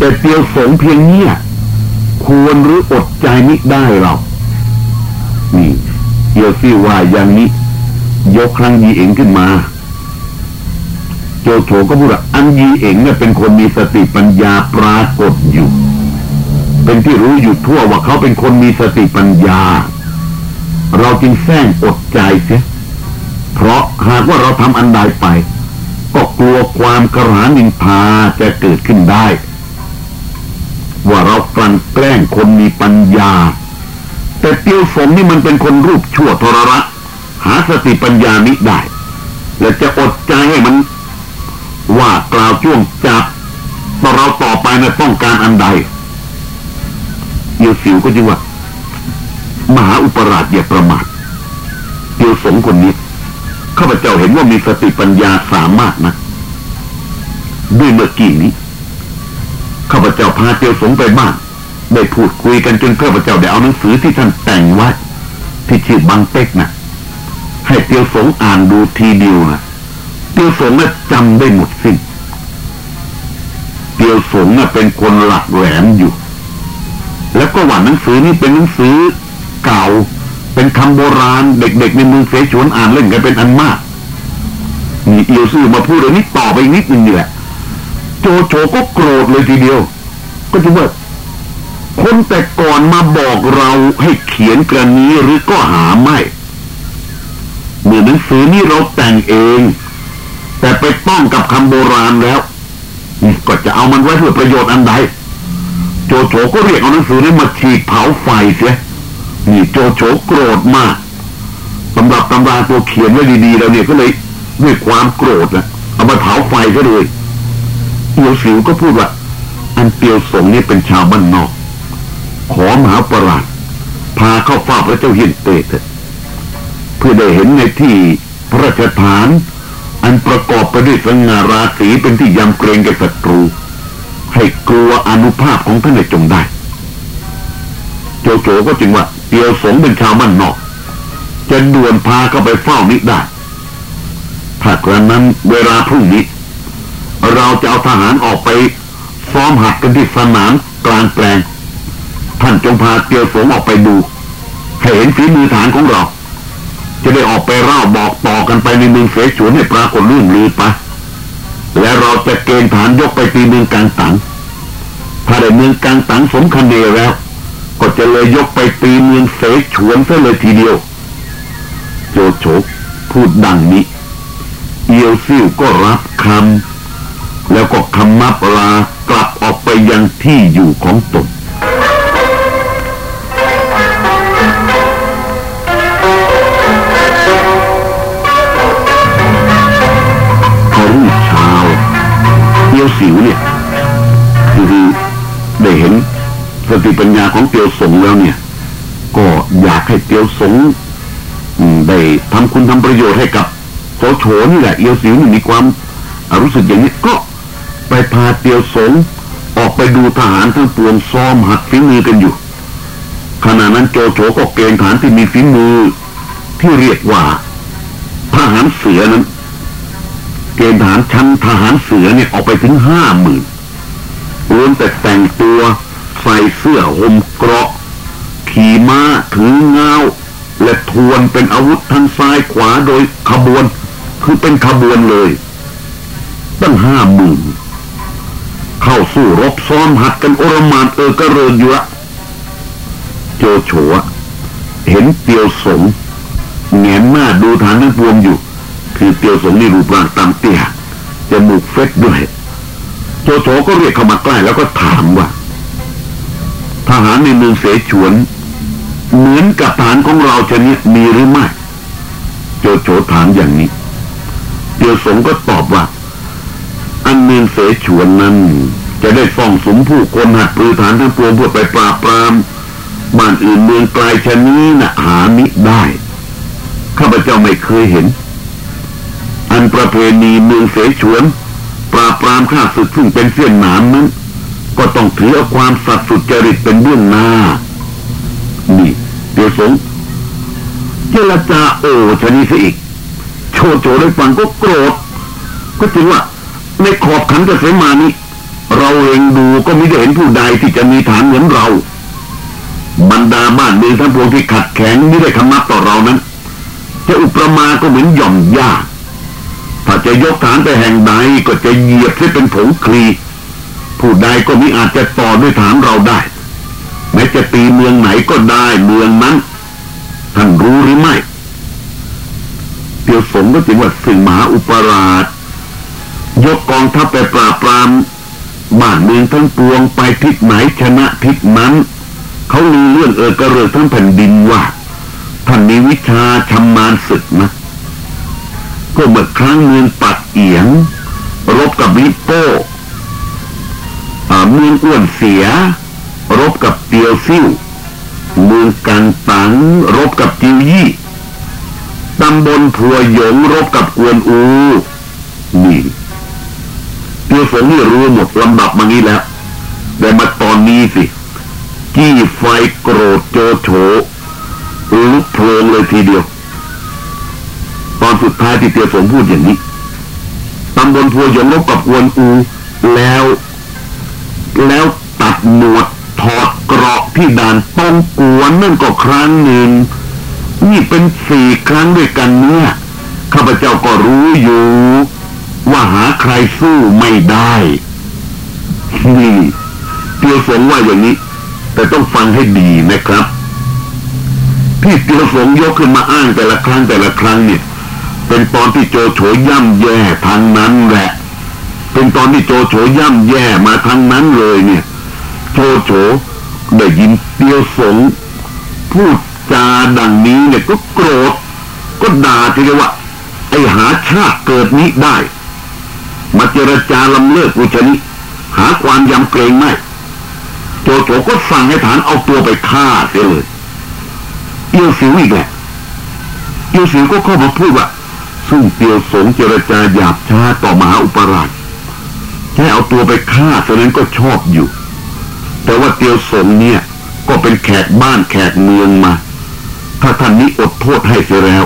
แต่เตียวสงเพียงเนี้ยควรหรืออดใจนิได้เรานี่เอียวซี่ว่าอย่างนี้ ยกครั้งยีเองขึ้นมา โจโฉก็พูดว่าอันยีเองเนี่ยเป็นคนมีสติปัญญาปรากฏอยู่ เป็นที่รู้อยู่ทั่วว่าเขาเป็นคนมีสติปัญญา เราจึงแซงอดใจเสียเพราะหากว่าเราทำอันใดไป ก็กลัวความกระหานินทาจะเกิดขึ้นได้ ว่าเรากลั่นแกล้งคนมีปัญญา แต่เตียวสมนี่มันเป็นคนรูปชั่วทรระหาสติปัญญามิได้ และจะอดใจให้มัน ว่ากล่าวช่วงจับต่อเราต่อไปในต้องการอันใดเตียวสิวก็จึงว่ามหาอุปราชอย่าประมาทเตียวสงคนนี้ข้าพเจ้าเห็นว่ามีสติปัญญาสามารถนะด้วยเมื่อกี้นี้ ข้าพเจ้าพาเตียวสงไปบ้านได้พูดคุยกันจนข้าพเจ้าได้เอาหนังสือที่ท่านแต่งไว้ที่ชื่อบังเต็กนะให้เตียวสงอ่านดูทีเดียวนะเตียวสงน่ะจำได้หมดสิ้นเตียวสงน่ะเป็นคนหลักแหลมอยู่ แล้วก็ว่าหนังสือนี้เป็นหนังสือเก่า เป็นคำโบราณเด็กๆในเมืองเสฉวนอ่านเล่นกันเป็นอันมากนี่เอียวซื่อมาพูดเรื่องนี้ต่อไปนิดนึงนี่แหละ โจโฉก็โกรธเลยทีเดียว ก็จะว่าคนแต่ก่อนมาบอกเราให้เขียนกระนี้หรือก็หาไม่เหมื่อหนังสือนี้เราแต่งเอง แต่ไปต้องกับคำโบราณแล้วนี่ก็จะเอามันไว้เพื่อประโยชน์อันใดโจโฉก็เรียกเอาหนังสือนี้มาฉีดเผาไฟเสียนี่โจโฉโกรธมากสำหรับตำราตัวเขียนไว้ดีๆแล้วเนี่ยก็เลยด้วยความโกรธนะเอามาเผาไฟก็เลย เอียวสิวก็พูดว่า อันเปียวสงนี่เป็นชาวบ้านนอก ขอมหาประหลาดพาเข้าเฝ้าพระเจ้าเฮียนเตเถอะเพื่อได้เห็นในที่พระราชฐาน อันประกอบไปด้วยสง่าราศีเป็นที่ยำเกรงแก่ศัตรู ให้กลัวอนุภาพของท่านในจงได้ โจโฉก็จึงว่าเตียวสงเป็นชาวบ้านนอก จะด่วนพาเข้าไปเฝ้านิได้ถ้ากระนั้นเวลาพรุ่งนี้ เราจะเอาทหารออกไปซ้อมหัดกันที่สนามกลางแปลง ท่านจงพาเตียวสงออกไปดูให้เห็นฝีมือฐานของเรา จะได้ออกไปเล่าบอกต่อกันไปในเมืองเสฉวนให้ปรากฏลื่นลือไปและเราจะเกณฑ์ฐานยกไปตีเมืองกลางตังถ้าได้เมืองกลางตังสมคันเดแล้ว ก็จะเลยยกไปตีเมืองเสฉวนซะเลยทีเดียว โจโฉพูดดังนี้ เอียวซิ่วก็รับคำ แล้วก็คำมับลากลับออกไปยังที่อยู่ของตนพอรุ่งเช้าเอียวสิวเนี่ยคือได้เห็นสติปัญญาของเตียวสงแล้วเนี่ย ก็อยากให้เตียวสงได้ทำคุณทำประโยชน์ให้กับโสโฉนี่แหละเอียวสิวนี่มีความรู้สึกอย่างนี้ก็ พาเตียวสงออกไปดูทหารทั้งปวงซ้อมหัดฝีมือกันอยู่ ขณะนั้นโจโฉก็เกณฑ์ทหารที่มีฝีมือ ที่เรียกว่าทหารเสือนั้น เกณฑ์ทหารชั้นทหารเสือเนี่ยออกไปถึงห้าหมื่นล้วนแต่แต่งตัวใส่เสื้อห่มเกราะ ขี่ม้าถือเงาและทวนเป็นอาวุธทั้งซ้ายขวาโดยขบวน คือเป็นขบวนเลย ตั้งห้าหมื่น เข้าสู้รบซ้อมหัดกันโอรมานเออกระเรินอยู่ละโจโฉเห็นเตียวสงแงนหน้าดูฐานทั้งปวงอยู่ คือเตียวสงนี่รูปร่างตามเตี้ยจมูกเฟ็ดด้วย โจโฉก็เรียกเข้ามาใกล้แล้วก็ถามว่า ทหารในเมืองเสฉวน เหมือนกับฐานของเราชนิดมีหรือไม่ โจโฉถามอย่างนี้ เตียวสงก็ตอบว่า อันเมืองเสฉวนนั้น จะได้ส่องสมผู้คนหัดปรือฐานทั้งปวงเพื่อไปปราบปรามบ้านอื่นเมืองไกลชะนี้นะ่ะหามิได้ ข้าพเจ้าไม่เคยเห็น อันประเพณีเมืองเสฉวน ปราบปรามข้าศึกซึ่งเป็นเสี้ยนหนามนั้น ก็ต้องถือเอาความสัตย์สุจริตเป็นเบื้องหน้า นี่เดี๋ยวสงเจรจาโอชะนี้ซะอีก โชโจได้ฟังก็โกรธ ก็จริงว่า ในขอบขันกเสมานี้ เราเองดูก็ไม่ได้เห็นผู้ใดที่จะมีฐานเหมือนเรา บรรดาบ้านเมืองทั้งปวงที่ขัดแข็งไม่ได้คำนับต่อเรานั้นจะอุปมาก็เหมือนหย่อมหญ้าถ้าจะยกฐานไปแห่งใดก็จะเหยียบให้เป็นผงคลี ผู้ใดก็มิอาจจะต่อด้วยฐานเราได้ แม้จะตีเมืองไหนก็ได้เมืองนั้นท่านรู้หรือไม่เตียวสงก็จึงว่าสิ่งมหาอุปราช ยกกองทัพไปปราบปรามบ้านเมืองทั้งปวงไปทิศไหนชนะทิศนั้น เขาลือเรื่องเออกระเริกทั้งแผ่นดินว่าท่านมีวิชาชำนาญศึกนะก็เมื่อครั้งเมืองปัดเอียง รบกับวิโป้เมืองอ้วนเสีย รบกับเตียวซิ่วเมืองกันตังรบกับจิวยี่ตำบลพัวหยงรบกับกวนอูนี่ เตียวสงนี่รู้หมดลำดับมานี้แล้ว แต่มาตอนนี้สิจี้ไฟโกรธโจโฉลุกโพลงเลยทีเดียว ตอนสุดท้ายที่เตียวสงพูดอย่างนี้ตำบลพัวหยงรบกับวนอูแล้ว แล้วตัดหนวดถอดเกราะที่ด่านต้องกวนนั่นก็ครั้งหนึ่งนี่เป็นสี่ครั้งด้วยกันเนี่ยข้าพเจ้าก็รู้อยู่ ว่าหาใครสู้ไม่ได้นี่เตียวสงว่าอย่างนี้ แต่ต้องฟังให้ดีนะครับ ที่เตียวสงยกขึ้นมาอ้างแต่ละครั้งแต่ละครั้งเนี่ยเป็นตอนที่โจโฉย่ำแย่ทางนั้นแหละ เป็นตอนที่โจโฉย่ำแย่มาทางนั้นเลยเนี่ย โจโฉได้ยินเตียวสงพูดจาดังนี้เนี่ยก็โกรธก็ด่าทีเดียวว่าไอหาชาติเกิดนี้ได้ มาเจรจาลำเลิกอุชนิหาความยำเกรงไม่โจโฉก็สั่งให้ฐานเอาตัวไปฆ่าเสียเลยเอียวสิวอีกแหละเอียวสิวก็เข้ามาพูดว่าซึ่งเตียวสงเจรจาหยาบช้าต่อมหาอุปราชแค่เอาตัวไปฆ่าเท่านั้นก็ชอบอยู่ แต่ว่าเตียวสงเนี่ย ก็เป็นแขกบ้านแขกเมืองมา ถ้าท่านนี้อดโทษให้เสียแล้ว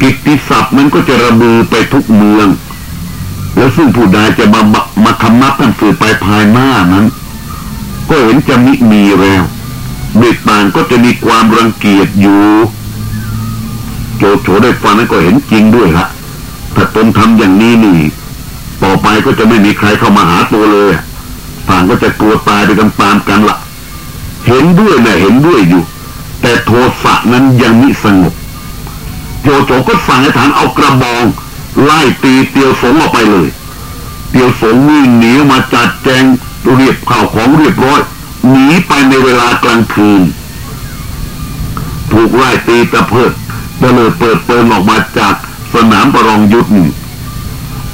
กิตติศัพท์มันก็จะระบือไปทุกเมือง แล้วซึ่งผู้ใดจะมามาคำนับท่านสืบไปภายหน้านั้น ก็เห็นจะมิมีแล้วเด็กต่างก็จะมีความรังเกียจอยู่ โจโฉได้ฟังนั้นก็เห็นจริงด้วยละถ้าตนทำอย่างนี้นี่ ต่อไปก็จะไม่มีใครเข้ามาหาตัวเลยต่างก็จะกลัวตายไปตามๆกันละเห็นด้วยนะเห็นด้วยอยู่ แต่โทสะนั้นยังมิสงบโจโจก็สั่งให้ฐานเอากระบอง ไล่ตีเตียวสงออกไปเลย เตียวสงวิ่งหนีมาจัดแจงเรียบข่าวของเรียบร้อยหนีไปในเวลากลางคืนถูกไล่ตีตะเพิดก็เลยเปิดเปิงออกมาจากสนามประลองยุทธนี่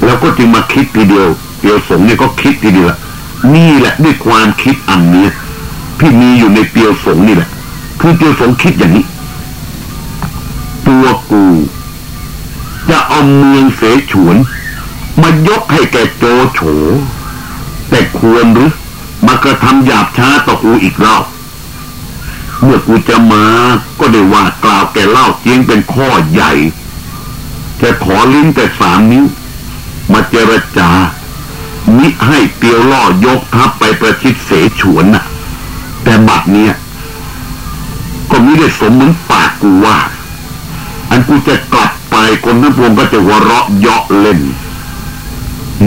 แล้วก็จึงมาคิดทีเดียวเตียวสงเนี่ยก็คิดทีเดียวนี่แหละด้วยความคิดอันนี้ที่มีอยู่ในเตียวสงนี่แหละ คือเตียวสงคิดอย่างนี้ ตัวกู จะเอาเมืองเสฉวน มายกให้แกโจโฉ แต่ควรหรือมากระทำหยาบช้าต่อกูอีกรอบเมื่อกูจะมาก็ได้ว่ากล่าวแกเล่าเจียงเป็นข้อใหญ่แกขอลิ้นแต่สามนิ้ว มาเจรจามิให้เตียวล่อยกทัพไปประชิดเสฉวนน่ะ แต่บัดเนี้ยก็ม่ได้สมเหมือนปากกูว่า อันกูจะกลับ ไปคนนั้นพวงก็จะหัวเราะเยาะเล่น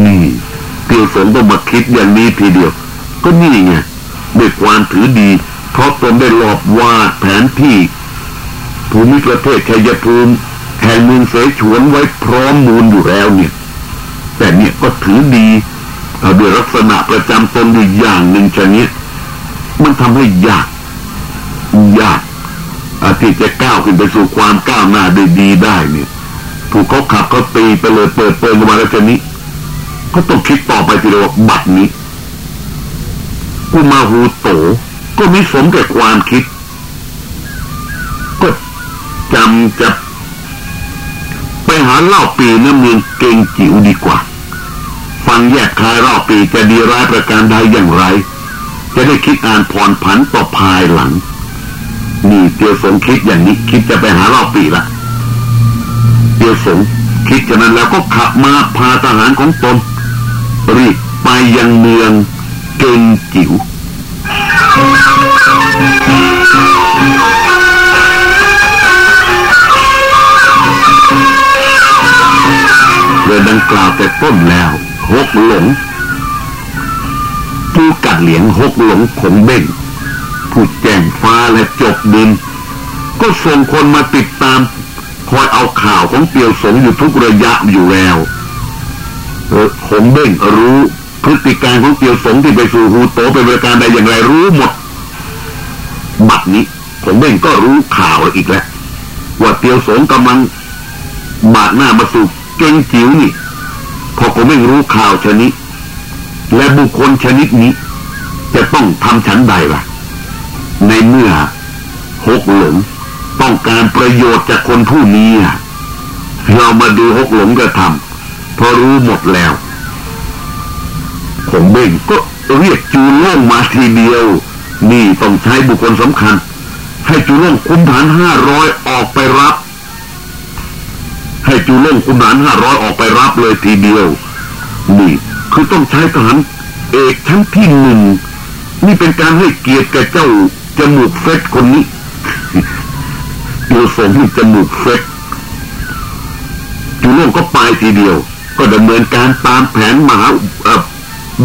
นี่เตียวสงต้องมาคิดอย่างนี้ทีเดียว ก็นี่ไงด้วยความถือดี เพราะตนได้หลอบวาดแผนที่ ภูมิประเทศชัยภูมิแห่งเมืองเสฉวนไว้พร้อมมูลอยู่แล้วเนี่ย แต่เนี่ยก็ถือดีด้วยลักษณะประจำตนอยู่อย่างหนึ่งชนิดมันทำให้ยากยากที่จะก้าวขึ้นไปสู่ความก้าวหน้าได้ดีได้เนี่ย ถูกเขาขับเขาตีไปเลยเปิดเปิดมาแล้วจะนี้ ก็ต้องคิดต่อไปทีเดียวบัตรนี้กูมาหูโต ก็ไม่สมแก่ความคิด ก็จำจะไปหาเล่าปีน้ำเมืองเก่งจิ๋วดีกว่า ฟังแยกคายเล่าปีจะดีร้ายประการใดอย่างไร จะได้คิดอ่านผ่อนผันต่อภายหลัง นี่เตียวสงคิดอย่างนี้ คิดจะไปหาเล่าปีละ เตียวสงคิดจากนั้นแล้วก็ขับมาพาทหารของตนรีบไปยังเมืองเกงจิ๋วเรือดังกล่าวแต่ต้นแล้วหกหลงผู้กัดเหลียงหกหลงขงเบ้งผู้แจ้งฟ้าและจบดิน ก็ส่งคนมาติดตาม คอยเอาข่าวของเตียวสงอยู่ทุกระยะอยู่แล้วเออขงเบ้งรู้พฤติการของเตียวสงที่ไปสู่ฮูโตเป็นประการใดอย่างไรรู้หมด บัดนี้ขงเบ้งก็รู้ข่าวอีกแล้วว่าเตียวสงกำลังบาดหน้ามาสู่เก่งจิ๋วนี่ พอผมไม่รู้ข่าวชนิด และบุคคลชนิดนี้ จะต้องทำฉันใดล่ะ ในเมื่อหกหลง ต้องการประโยชน์จากคนผู้นี้เรามาดูหกหลงกระทำพอรู้หมดแล้วขงเบ่งก็เรียกจูล่งมาทีเดียว นี่ต้องใช้บุคคลสำคัญ ให้จูล่งคุมฐานห้าร้อยออกไปรับ ให้จูล่งคุมฐานห้าร้อยออกไปรับเลยทีเดียว นี่คือต้องใช้ทหารเอกชั้นที่หนึ่งนี่เป็นการให้เกียรติแก่เจ้าจมูกเฟสคนนี้ เดียวสมที่จมูกเฟสจูโล่งก็ไปทีเดียว ก็ดำเนินการตามแผนมหา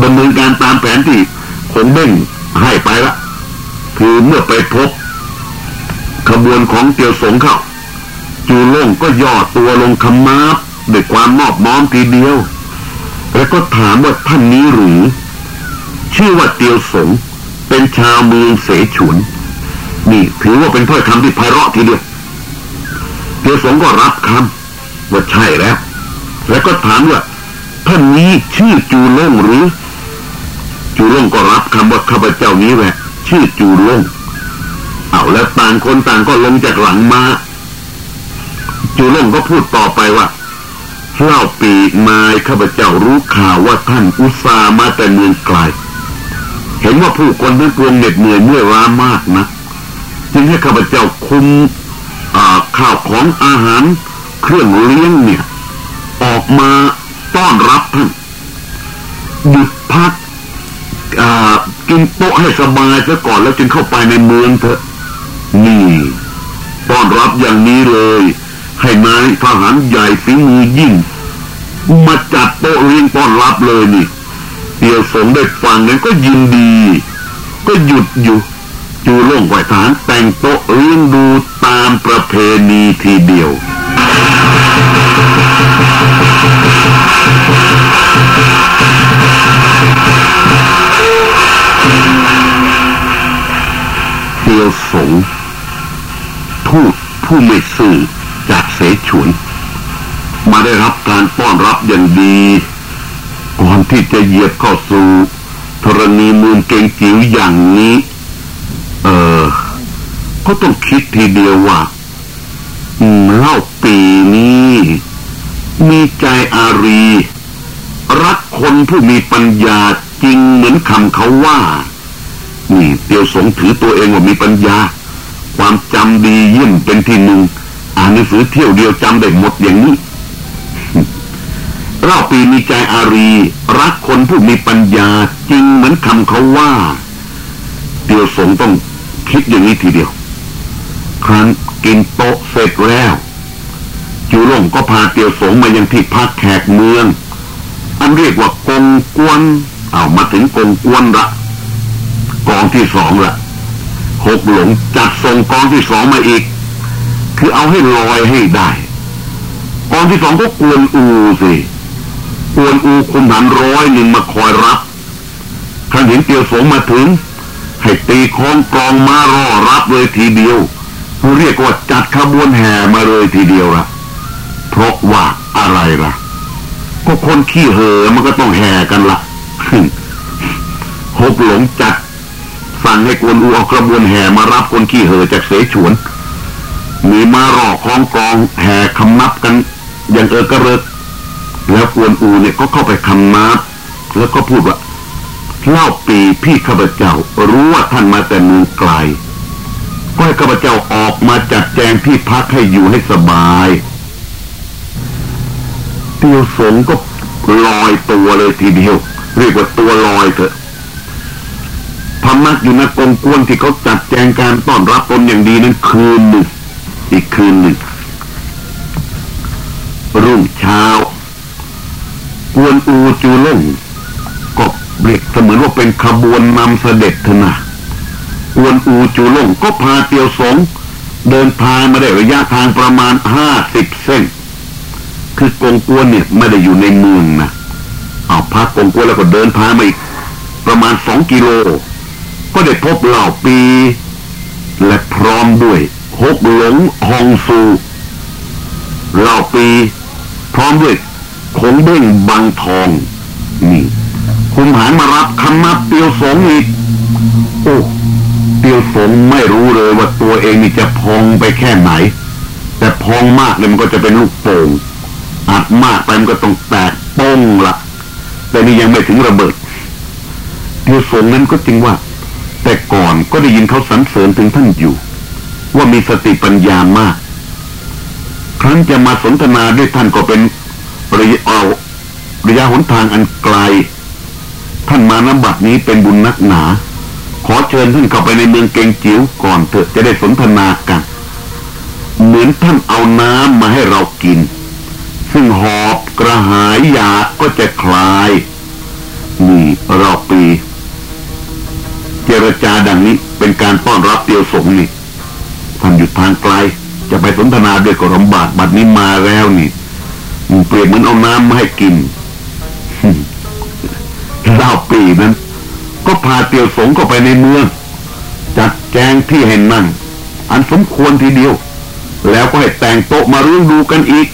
ดำเนินการตามแผนที่คงเบ้งให้ไปละ คือเมื่อไปพบ ขบวนของเตียวสงเข้า จูโล่งก็ย่อตัวลงคำมาบด้วยความมอบม้อมทีเดียว แล้วก็ถามว่าท่านนี้หรือ ชื่อว่าเตียวสง เป็นชาวเมืองเสฉวนนี่ถือว่าเป็นถ้อยคำที่ไพเราะทีเดียว ยวสงก็รับคำว่าใช่แล้ว แล้วก็ถามว่าท่านนี้ชื่อจูโล่งหรือ จูโล่งก็รับคำว่าข้าพเจ้านี้แหละชื่อจูโล่งเอาแล้วต่างคนต่างก็ลงจากหลังมาจูโล่งก็พูดต่อไปว่าเล่าปีนายข้าพเจ้ารู้ข่าวว่าท่านอุตส่ามาแต่เมืองไกล เห็นว่าผู้คนทั้งปวงเหน็ดเหนื่อยเมื่อยล้ามากนะ จึงให้ข้าพเจ้าคุม ข้าวของอาหาร เครื่องเลี้ยงเนี่ย ออกมาต้อนรับท่านหยุดพักกินโต๊ะให้สบายซะก่อนแล้วจึงเข้าไปในเมืองเถอะนี่ต้อนรับอย่างนี้เลย ให้นายทหารใหญ่ฝีมือยิ่ง มาจัดโต๊ะเลี้ยงต้อนรับเลยนี่เดี๋ยวสงได้ฟังนั้นก็ยินดี ก็หยุดอยู่ จูโล่งไหวฐานแต่งโต๊ะเลี้ยงดูตามประเพณีทีเดียวเตียวสงทูตผู้ไม่ซื่อจากเสฉวน มาได้รับการต้อนรับอย่างดี ก่อนที่จะเหยียบเข้าสู่ธรณีมูลเก่งจิ๋วอย่างนี้ ก็ต้องคิดทีเดียวว่าเล่าปีนี้ มีใจอารี รักคนผู้มีปัญญาจริงเหมือนคำเขาว่า นี่เตียวสงถือตัวเองว่ามีปัญญา ความจำดีเยี่ยมเป็นที่หนึ่ง อ่านหนังสือเที่ยวเดียวจำได้หมดอย่างนี้เล่าปีมีใจอารี รักคนผู้มีปัญญาจริงเหมือนคำเขาว่า เตียวสงต้องคิดอย่างนี้ทีเดียว ครั้นกินโต๊ะเสร็จแล้วจูหลงก็พาเตียวสงมายังที่พักแขกเมือง อันเรียกว่ากงกวนเอามาถึงกงกวนละกองที่สองละหกหลงจัดส่งกองที่สองมาอีก คือเอาให้ลอยให้ได้ กองที่สองก็กวนอูสิกวนอูคุมหันร้อยหนึ่งมาคอยรับครั้งเห็นเตียวสงมาถึง ให้ตีคองกองมารอรับเลยทีเดียว เรียกว่าจัดขบวนแห่มาเลยทีเดียวละเพราะว่าอะไรล่ะ ก็คนขี้เหอมันก็ต้องแห่กันละหกหลงจัด สั่งให้กวนอูเอากระบวนแห่มารับคนขี้เหอจากเสฉวน มีมารอคล้องกองแห่คำนับกัน อย่างเออกระเริกแล้วกวนอูเนี่ยก็เข้าไปคำนับแล้วก็พูดว่าเล่าปีพี่ข้าพเจ้ารู้ว่าท่านมาแต่เมืองไกล ก็ให้ข้าพเจ้าออกมาจัดแจงที่พักให้อยู่ให้สบายเตียวสงก็ลอยตัวเลยทีเดียว เรียกว่าตัวลอยเถอะพมักอยู่ในกองกวนที่เขาจัดแจงการต้อนรับตนอย่างดีนั้นคืนหนึ่งอีกคืนหนึ่งรุ่งเช้า กวนอูจูล่งก็เรียกเสมือนว่าเป็นขบวนนำเสด็จเถอะนะ กวนอูจูลงก็พาเตียวสง เดินทางมาได้ระยะทางประมาณห้าสิบเส้น คือกงกวนเนี่ยไม่ได้อยู่ในเมืองนะเอาพักกงกวนแล้วก็เดินทางมาอีกประมาณสองกิโล ก็ได้พบเหล่าปี และพร้อมด้วยฮกหลงฮองซูเหล่าปี พร้อมด้วยคงเด้งบางทอง นี่ คุณหานมารับคำนับเตียวสงอีก โอ้ เตียวสงไม่รู้เลยว่าตัวเองนี่จะพองไปแค่ไหน แต่พองมากเลยมันก็จะเป็นลูกโป่งอัดมากไปมันก็ต้องแตกป้งละแต่นี่ยังไม่ถึงระเบิดเตียวสงนั้นก็จริงว่า แต่ก่อนก็ได้ยินเขาสรรเสริญถึงท่านอยู่ ว่ามีสติปัญญามาก ครั้นจะมาสนทนาด้วยท่านก็เป็นระยะเอาระยะหนทางอันไกล ท่านมานบัดนี้เป็นบุญนักหนา ขอเชิญท่านเข้าไปในเมืองเกงจิ๋วก่อนเถอะจะได้สนทนากัน เหมือนท่านเอาน้ำมาให้เรากิน ซึ่งหอบกระหายอยากก็จะคลายนี่เราปี เจรจาดังนี้เป็นการต้อนรับเตียวสงนี่ท่านอยู่ทางไกล จะไปสนทนาด้วยกรมบาทบัดนี้มาแล้วนี่เปรียบเหมือนเอาน้ำมาให้กินเล่าปีนั้น ก็พาเตียวสงก็ไปในเมือง จัดแจงที่ให้นั่ง อันสมควรทีเดียว แล้วก็ให้แต่งโต๊ะมาเรื่องดูกันอีก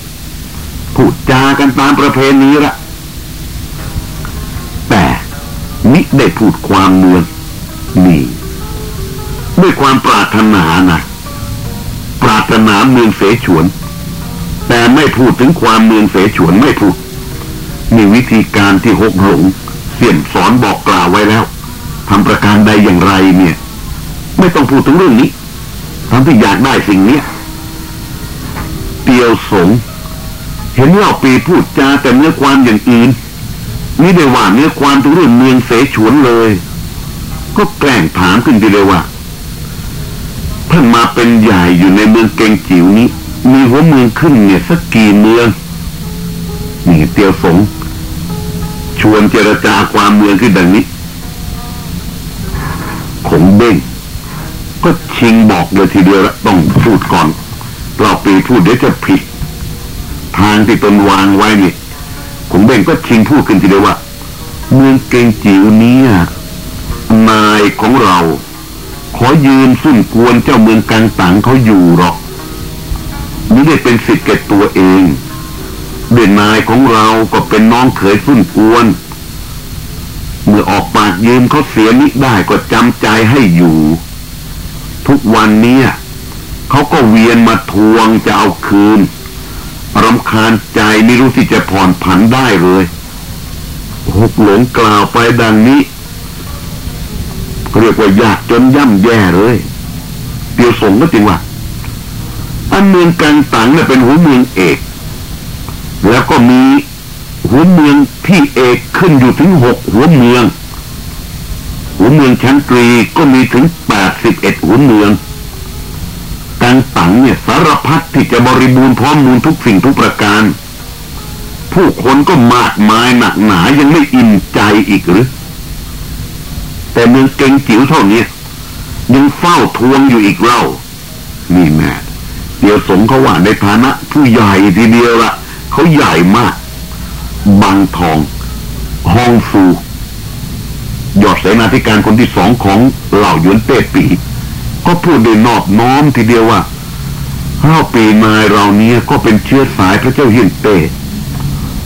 พูดจากันตามประเพณีละแต่มิได้พูดความเมืองนี่ด้วยความปรารถนานะปรารถนาเมืองเสฉวน แต่ไม่พูดถึงความเมืองเสฉวนไม่พูดมีวิธีการที่หกหลงเสี่ยมสอนบอกกล่าวไว้แล้ว ทำประการใดอย่างไรเนี่ย ไม่ต้องพูดถึงเรื่องนี้ทำที่อยากได้สิ่งเนี้ยเตียวสง เห็นว่าปีพูดจาแต่เนื้อความอย่างอื่นนี่ได้ว่าเนื้อความถึงเรื่องเมืองเสฉวนเลย ก็แกล้งถามขึ้นทีเลยว่าท่านมาเป็นใหญ่อยู่ในเมืองเกงจิ๋วนี้ มีหัวเมืองขึ้นเนี่ยสักกี่เมืองนี่เตียวสง ชวนเจรจาความเมืองขึ้นดังนี้ งเบ้งก็ชิงบอกเลยทีเดียวละต้องพูดก่อนเราปีพูดเดี๋ยวจะผิด ทางที่ตนวางไว้นี่ขงเบ้งก็ชิงพูดขึ้นทีเดียวว่า เมืองเกงจิ๋วนี้นายของเรา ขอยืนสุ่นกวนเจ้าเมืองกังตังเขาอยู่หรอกไม่ได้เป็นสิทธิ์แก่ตัวเองเด่นนายของเราก็เป็นน้องเขยสุ่นกวน มื่อออกปากยืมเขาเสียนิได้ก็จำใจให้อยู่ ทุกวันนี้เขาก็เวียนมาทวงจะเอาคืนรำคาญใจไม่รู้ที่จะผ่อนผันได้เลยหกหลงกล่าวไปดังนี้ เรียกว่ายากจนย่ำแย่เลยเตียวสงก็จริงว่าอันเมืองกังตังเนี่ยเป็นหัวเมืองเอก แล้วก็มี หัวเมืองที่เอกขึ้นอยู่ถึงหกหัวเมือง หัวเมืองชั้นตรีก็มีถึงแปดสิบเอ็ดหัวเมืองกังตังเนี่ยสารพัดที่จะบริบูรณ์พร้อมมูลทุกสิ่งทุกประการ ผู้คนก็มากมายหนักหนายังไม่อิ่มใจอีกหรือ แต่เมืองเก่งจิ๋วเท่านี้ยังเฝ้าทวงอยู่อีกเล่านี่แม่เดี๋ยวสงเขาว่าในฐานะผู้ใหญ่ทีเดียวละเขาใหญ่มาก บางทองฮองฟูยอดเสนาธิการคนที่สองของเหล่าหยวนเต้ปี ก็พูดโดยนอบน้อมทีเดียวว่าเล่าปีนายเราเนี้ยก็เป็นเชื้อสายพระเจ้าเฮียนเต้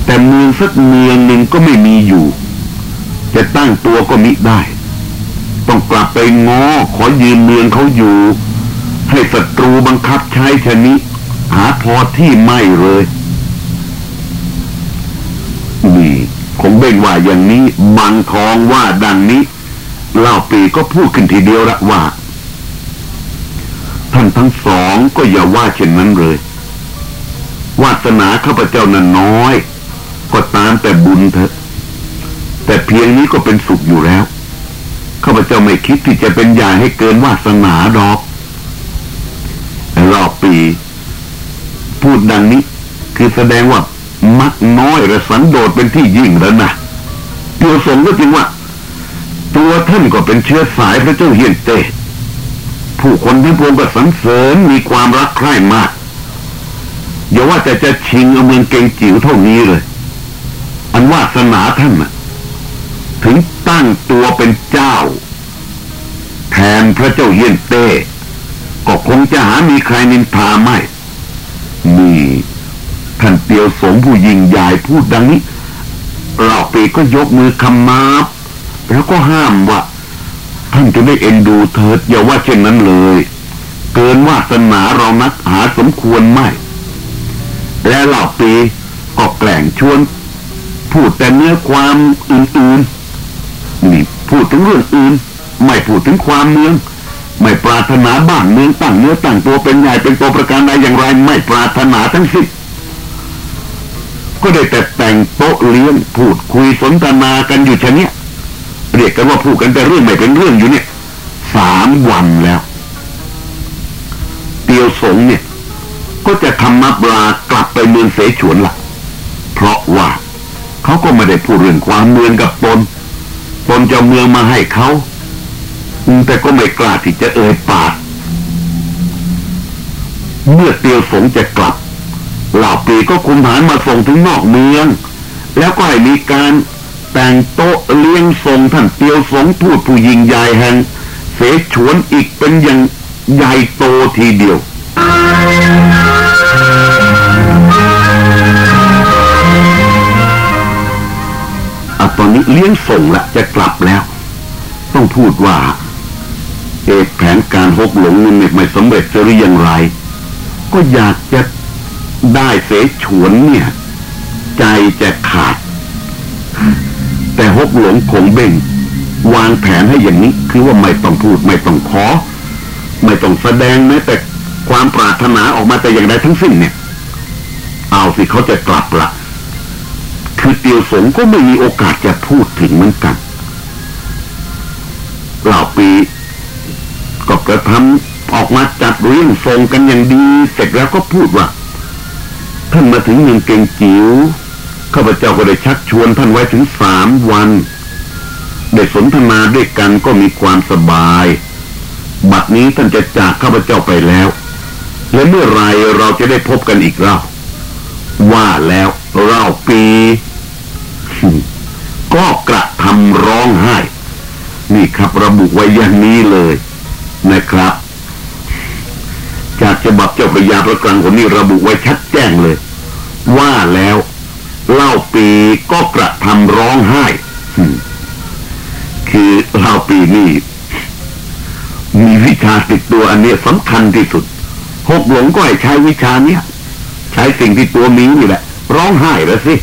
แต่เมืองสักเมืองหนึ่งก็ไม่มีอยู่ จะตั้งตัวก็มิได้ ต้องกลับไปง้อขอยืมเมืองเขาอยู่ ให้ศัตรูบังคับใช้ชนิหาพอที่ไม่เลยนี่คง เบ่งว่าอย่างนี้บางทองว่าดังนี้เล่าปีก็พูดขึ้นทีเดียวละว่า ท่านทั้งสองก็อย่าว่าเช่นนั้นเลยวาสนาข้าพเจ้านั้นน้อย ก็ตามแต่บุญเถอะ แต่เพียงนี้ก็เป็นสุขอยู่แล้วข้าพเจ้าไม่คิดที่จะเป็นใหญ่ให้เกินวาสนาดอกรอบปี พูดดังนี้ คือแสดงว่า มักน้อยและสันโดษเป็นที่ยิ่งแล้วนะตัวสงก็จริงว่า ตัวท่านก็เป็นเชื้อสายพระเจ้าเฮียนเต้ผู้คนทั้งปวงก็สรรเสริญมีความรักใคร่มากอย่าว่าแต่จะชิงเอาเมืองเกงจิ๋วเท่านี้เลย อันวาสนาท่านนะถึงตั้งตัวเป็นเจ้า แทนพระเจ้าเฮียนเต้ ก็คงจะหามีใครนินทาไม่นี่ ท่านเตียวสงผู้ยิงใหญ่พูดดังนี้เราปีก็ยกมือคำมาบแล้วก็ห้ามว่า ท่านจะได้เอ็นดูเถิดอย่าว่าเช่นนั้นเลย เกินวาสนาเรานักหาสมควรไม่ และเหล่าปีก็แกล้งชวน พูดแต่เนื้อความอื่นๆนี่พูดถึงเรื่องอื่น ไม่พูดถึงความเมืองไม่ปรารถนาบ้านเมืองตั้งเนื้อตั้งตัวเป็นใหญ่เป็นตัวประการใดอย่างไร ไม่ปรารถนาทั้งสิ้น ก็ได้แต่แต่งโต๊ะเลี้ยงพูดคุยสนทนากันอยู่ชะเนี้ยเรียกกันว่าพูดกันแต่เรื่องไม่เป็นเรื่องอยู่เนี่ยสามวันแล้วเตียวสงเนี่ย ก็จะทำมาบลากลับไปเมืองเสฉวนละ่ะ เพราะว่าเขาก็ไม่ได้พูดเรื่องความเมืองกับตนตนจะเมืองมาให้เขาแต่ก็ไม่กล้าที่จะเอ่ยปาก เมื่อเตียวสงจะกลับ หลาปีก็คุมฐานมาส่งถึงนอกเมือง แล้วก็ให้มีการแต่งโต๊ะเลี้ยงส่งท่านเตียวสงพูดผู้ยิงใหญ่แห่งเสฉวนอีกเป็นอย่างใหญ่โตทีเดียวอตอนนี้เลี้ยงส่งละจะกลับแล้ว ต้องพูดว่า เอกแผนการหกหลงนี่ไม่สำเร็จจะหรือยังไร ก็อยากจะ ได้เสฉวนเนี่ย ใจจะขาด แต่หกหลงคงเบ่ง วางแผนให้อย่างนี้ คือว่าไม่ต้องพูดไม่ต้องขอ ไม่ต้องแสดงแม้แต่ความปรารถนาออกมาแต่อย่างใดทั้งสิ้นเนี่ย เอาสิเขาจะกลับละคือเตียวสงก็ไม่มีโอกาสจะพูดถึงเหมือนกันเหล่าปีก็กระทำออกมาจัดเรื่องทรงกันอย่างดี เสร็จแล้วก็พูดว่า ท่านมาถึงเมืองเกงจิ๋วข้าพเจ้าก็ได้ชักชวนท่านไว้ถึงสามวันได้สนทนาด้วยกันก็มีความสบาย บัดนี้ท่านจะจากข้าพเจ้าไปแล้ว และเมื่อไรเราจะได้พบกันอีกเล่าว่าแล้วเล่าปี ก็กระทำร้องไห้ นี่ครับระบุไว้อย่างนี้เลยนะครับ จากฉบับเจ้าพระยาพระกลางคนนี้ระบุไว้ชัด จ้งเลย ว่าแล้วเล่าปีก็กระทำร้องไห้คือเล่าปีนี่มีวิชาติดตัวอันเนี้ยสำคัญที่สุด หกหลงก็ให้ใช้วิชาเนี้ยใช้สิ่งที่ตัวมีนี่แหละ ร้องไห้แล้วสิ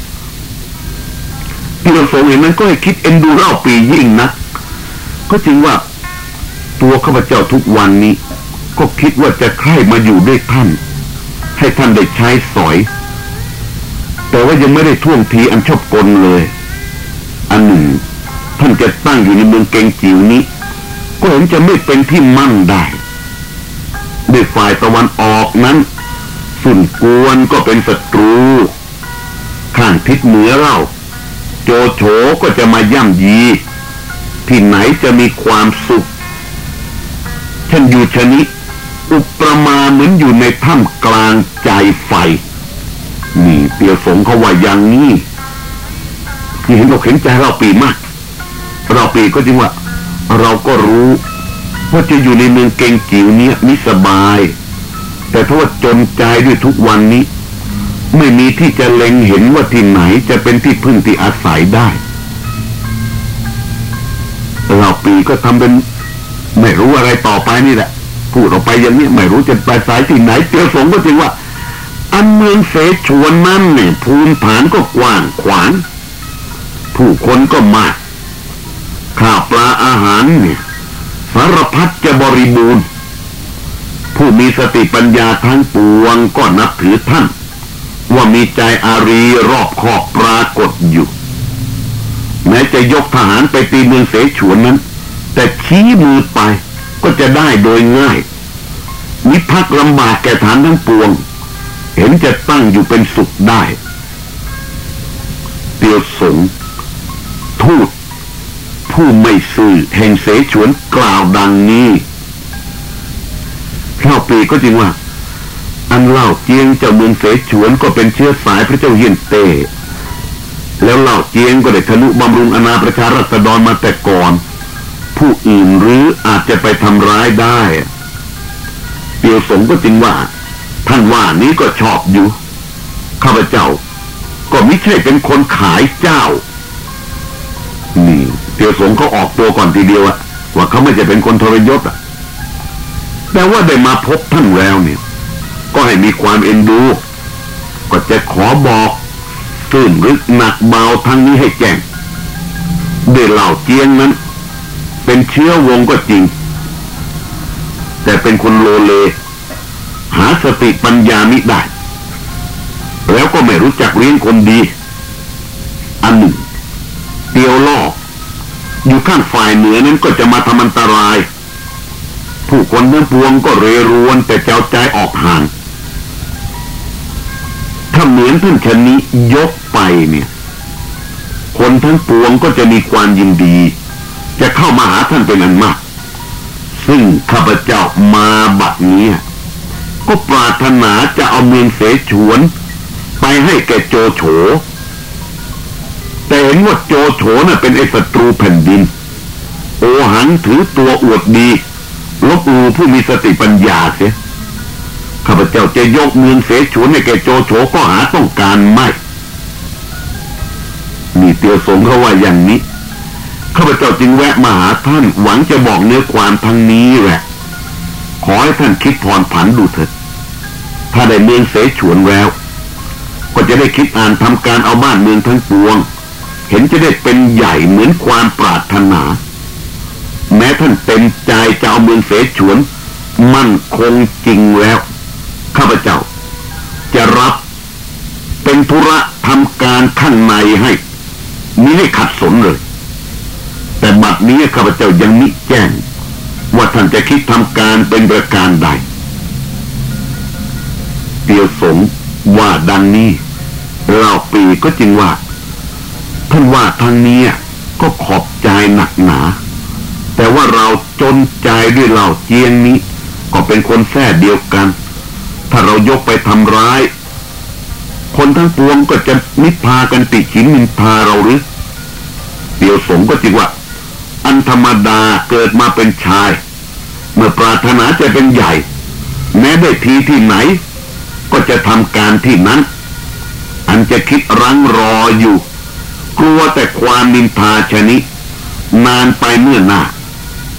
ที่เราสงเห็นนั้นก็ให้คิดเอ็นดูเล่าปียิ่งนะก็จริงว่าตัวข้าพเจ้าทุกวันนี้ ก็คิดว่าจะใคร่มาอยู่ด้วยท่าน ให้ท่านได้ใช้สอย แต่ว่ายังไม่ได้ท่วงทีอันชอบกลเลย อันหนึ่ง ท่านจะตั้งอยู่ในเมืองเกงจิ๋วนี้ ก็เห็นจะไม่เป็นที่มั่นได้ด้วยฝ่ายตะวันออกนั้นสุนกวนก็เป็นศัตรู ข้างทิศเหนือเรา โจโฉก็จะมาย่ำยี ที่ไหนจะมีความสุขฉันอยู่ชนิด เหมือนอยู่ในถ้ำกลางใจไฟ นี่เตียวสงเขาว่าอย่างนี้คือเห็นอกเห็นใจเราปีมาก เราปีก็จริงว่า เราก็รู้ว่าจะอยู่ในเมืองเกงจิ๋วเนี้ยมิสบาย แต่ถ้าว่าจนใจด้วยทุกวันนี้ ไม่มีที่จะเล็งเห็นว่าที่ไหนจะเป็นที่พึ่งที่อาศัยได้เราปีก็ทำเป็นไม่รู้อะไรต่อไปนี่แหละ พูดออกไปอย่างนี้ไม่รู้จะไปสายที่ไหนเตียวสงก็จริงว่า อันเมืองเสฉวนนั้นเนี่ยภูมิฐานก็กว้างขวางผู้คนก็มากข้าวปลาอาหารเนี่ยสารพัดจะบริบูรณ์ ผู้มีสติปัญญาทั้งปวงก็นับถือท่าน ว่ามีใจอารีรอบขอบปรากฏอยู่แม้จะยกทหารไปตีเมืองเสฉวนนั้น แต่ชี้มือไป ก็จะได้โดยง่ายนิพักลำบากแก่ฐานทั้งปวง เห็นจะตั้งอยู่เป็นสุขได้ เตียวสงทูตผู้ไม่ซื่อแห่งเสฉวนกล่าวดังนี้เล่าปีก็จริงว่า อันเล่าเจียงเจ้าเมืองเสฉวนก็เป็นเชื้อสายพระเจ้าเฮียนเต แล้วเล่าเจียงก็ได้ทะลุบำรุงอนาประชารัษฎรมาแต่ก่อน ผู้อื่นหรืออาจจะไปทำร้ายได้เตียวสงก็จริงว่า ท่านว่านี้ก็ชอบอยู่ ข้าพเจ้า ก็ไม่ใช่เป็นคนขายเจ้า นี่เตียวสงเขาออกตัวก่อนทีเดียวอะว่าเขาไม่จะเป็นคนทรยศอะแต่ว่าได้มาพบท่านแล้วเนี่ย ก็ให้มีความเอ็นดู ก็จะขอบอกตื่นหรือหนักเบาทั้งนี้ให้แจ้งเดเหล่าเจียงนั้น เป็นเชื้อวงก็จริง แต่เป็นคนโลเล หาสติปัญญามิได้ แล้วก็ไม่รู้จักเลี้ยงคนดี อันหนึ่งเตียวล่ออยู่ข้างฝ่ายเหนือนั้นก็จะมาทำอันตราย ผู้คนทั้งปวงก็เรรวนแต่เจ้าใจออกห่าง ถ้าเหมือนท่านชนี้ยกไปเนี่ย คนทั้งปวงก็จะมีความยินดี จะเข้ามาหาท่านเป็นอันมาก ซึ่งข้าพเจ้ามาบัดนี้ก็ปรารถนาจะเอาเมืองเสฉวน ไปให้แกโจโฉ แต่เห็นว่าโจโฉน่ะเป็นไอ้ศัตรูแผ่นดิน โอหังถือตัวอวดดี ลบอูผู้มีสติปัญญาเสียข้าพเจ้าจะยกเมืองเสฉวนให้แกโจโฉก็หาต้องการไม่ มีเตียวสงเขาว่าอย่างนี้ ข้าพเจ้าจึงแวะมาหาท่านหวังจะบอกเนื้อความทั้งนี้แหละ ขอให้ท่านคิดผ่อนผันดูเถิดถ้าได้เมืองเสฉวนแล้ว ก็จะได้คิดอ่านทำการเอาบ้านเมืองทั้งปวง เห็นจะได้เป็นใหญ่เหมือนความปรารถนา แม้ท่านเต็มใจจะเอาเมืองเสฉวน มั่นคงจริงแล้ว ข้าพเจ้า จะรับเป็นธุระทำการข้างในให้มิให้ขัดสนเลย บัดนี้ข้าพเจ้ายังมิแจ้ง ว่าท่านจะคิดทำการเป็นประการใด เตียวสงว่าดังนี้เราปีก็จริงว่า ท่านว่าทางนี้ก็ขอบใจหนักหนา แต่ว่าเราจนใจด้วยเหล่าเจียงนี้ ก็เป็นคนแท้เดียวกัน ถ้าเรายกไปทำร้าย คนทั้งปวงก็จะนิพากันติฉินมินทาเราหรือเดียวสงก็จริงว่า อันธรรมดาเกิดมาเป็นชาย เมื่อปรารถนาจะเป็นใหญ่ แม้ได้ทีที่ไหน ก็จะทำการที่นั้น อันจะคิดรังรออยู่ กลัวแต่ความนินทาชนิดนานไปเมื่อหน้า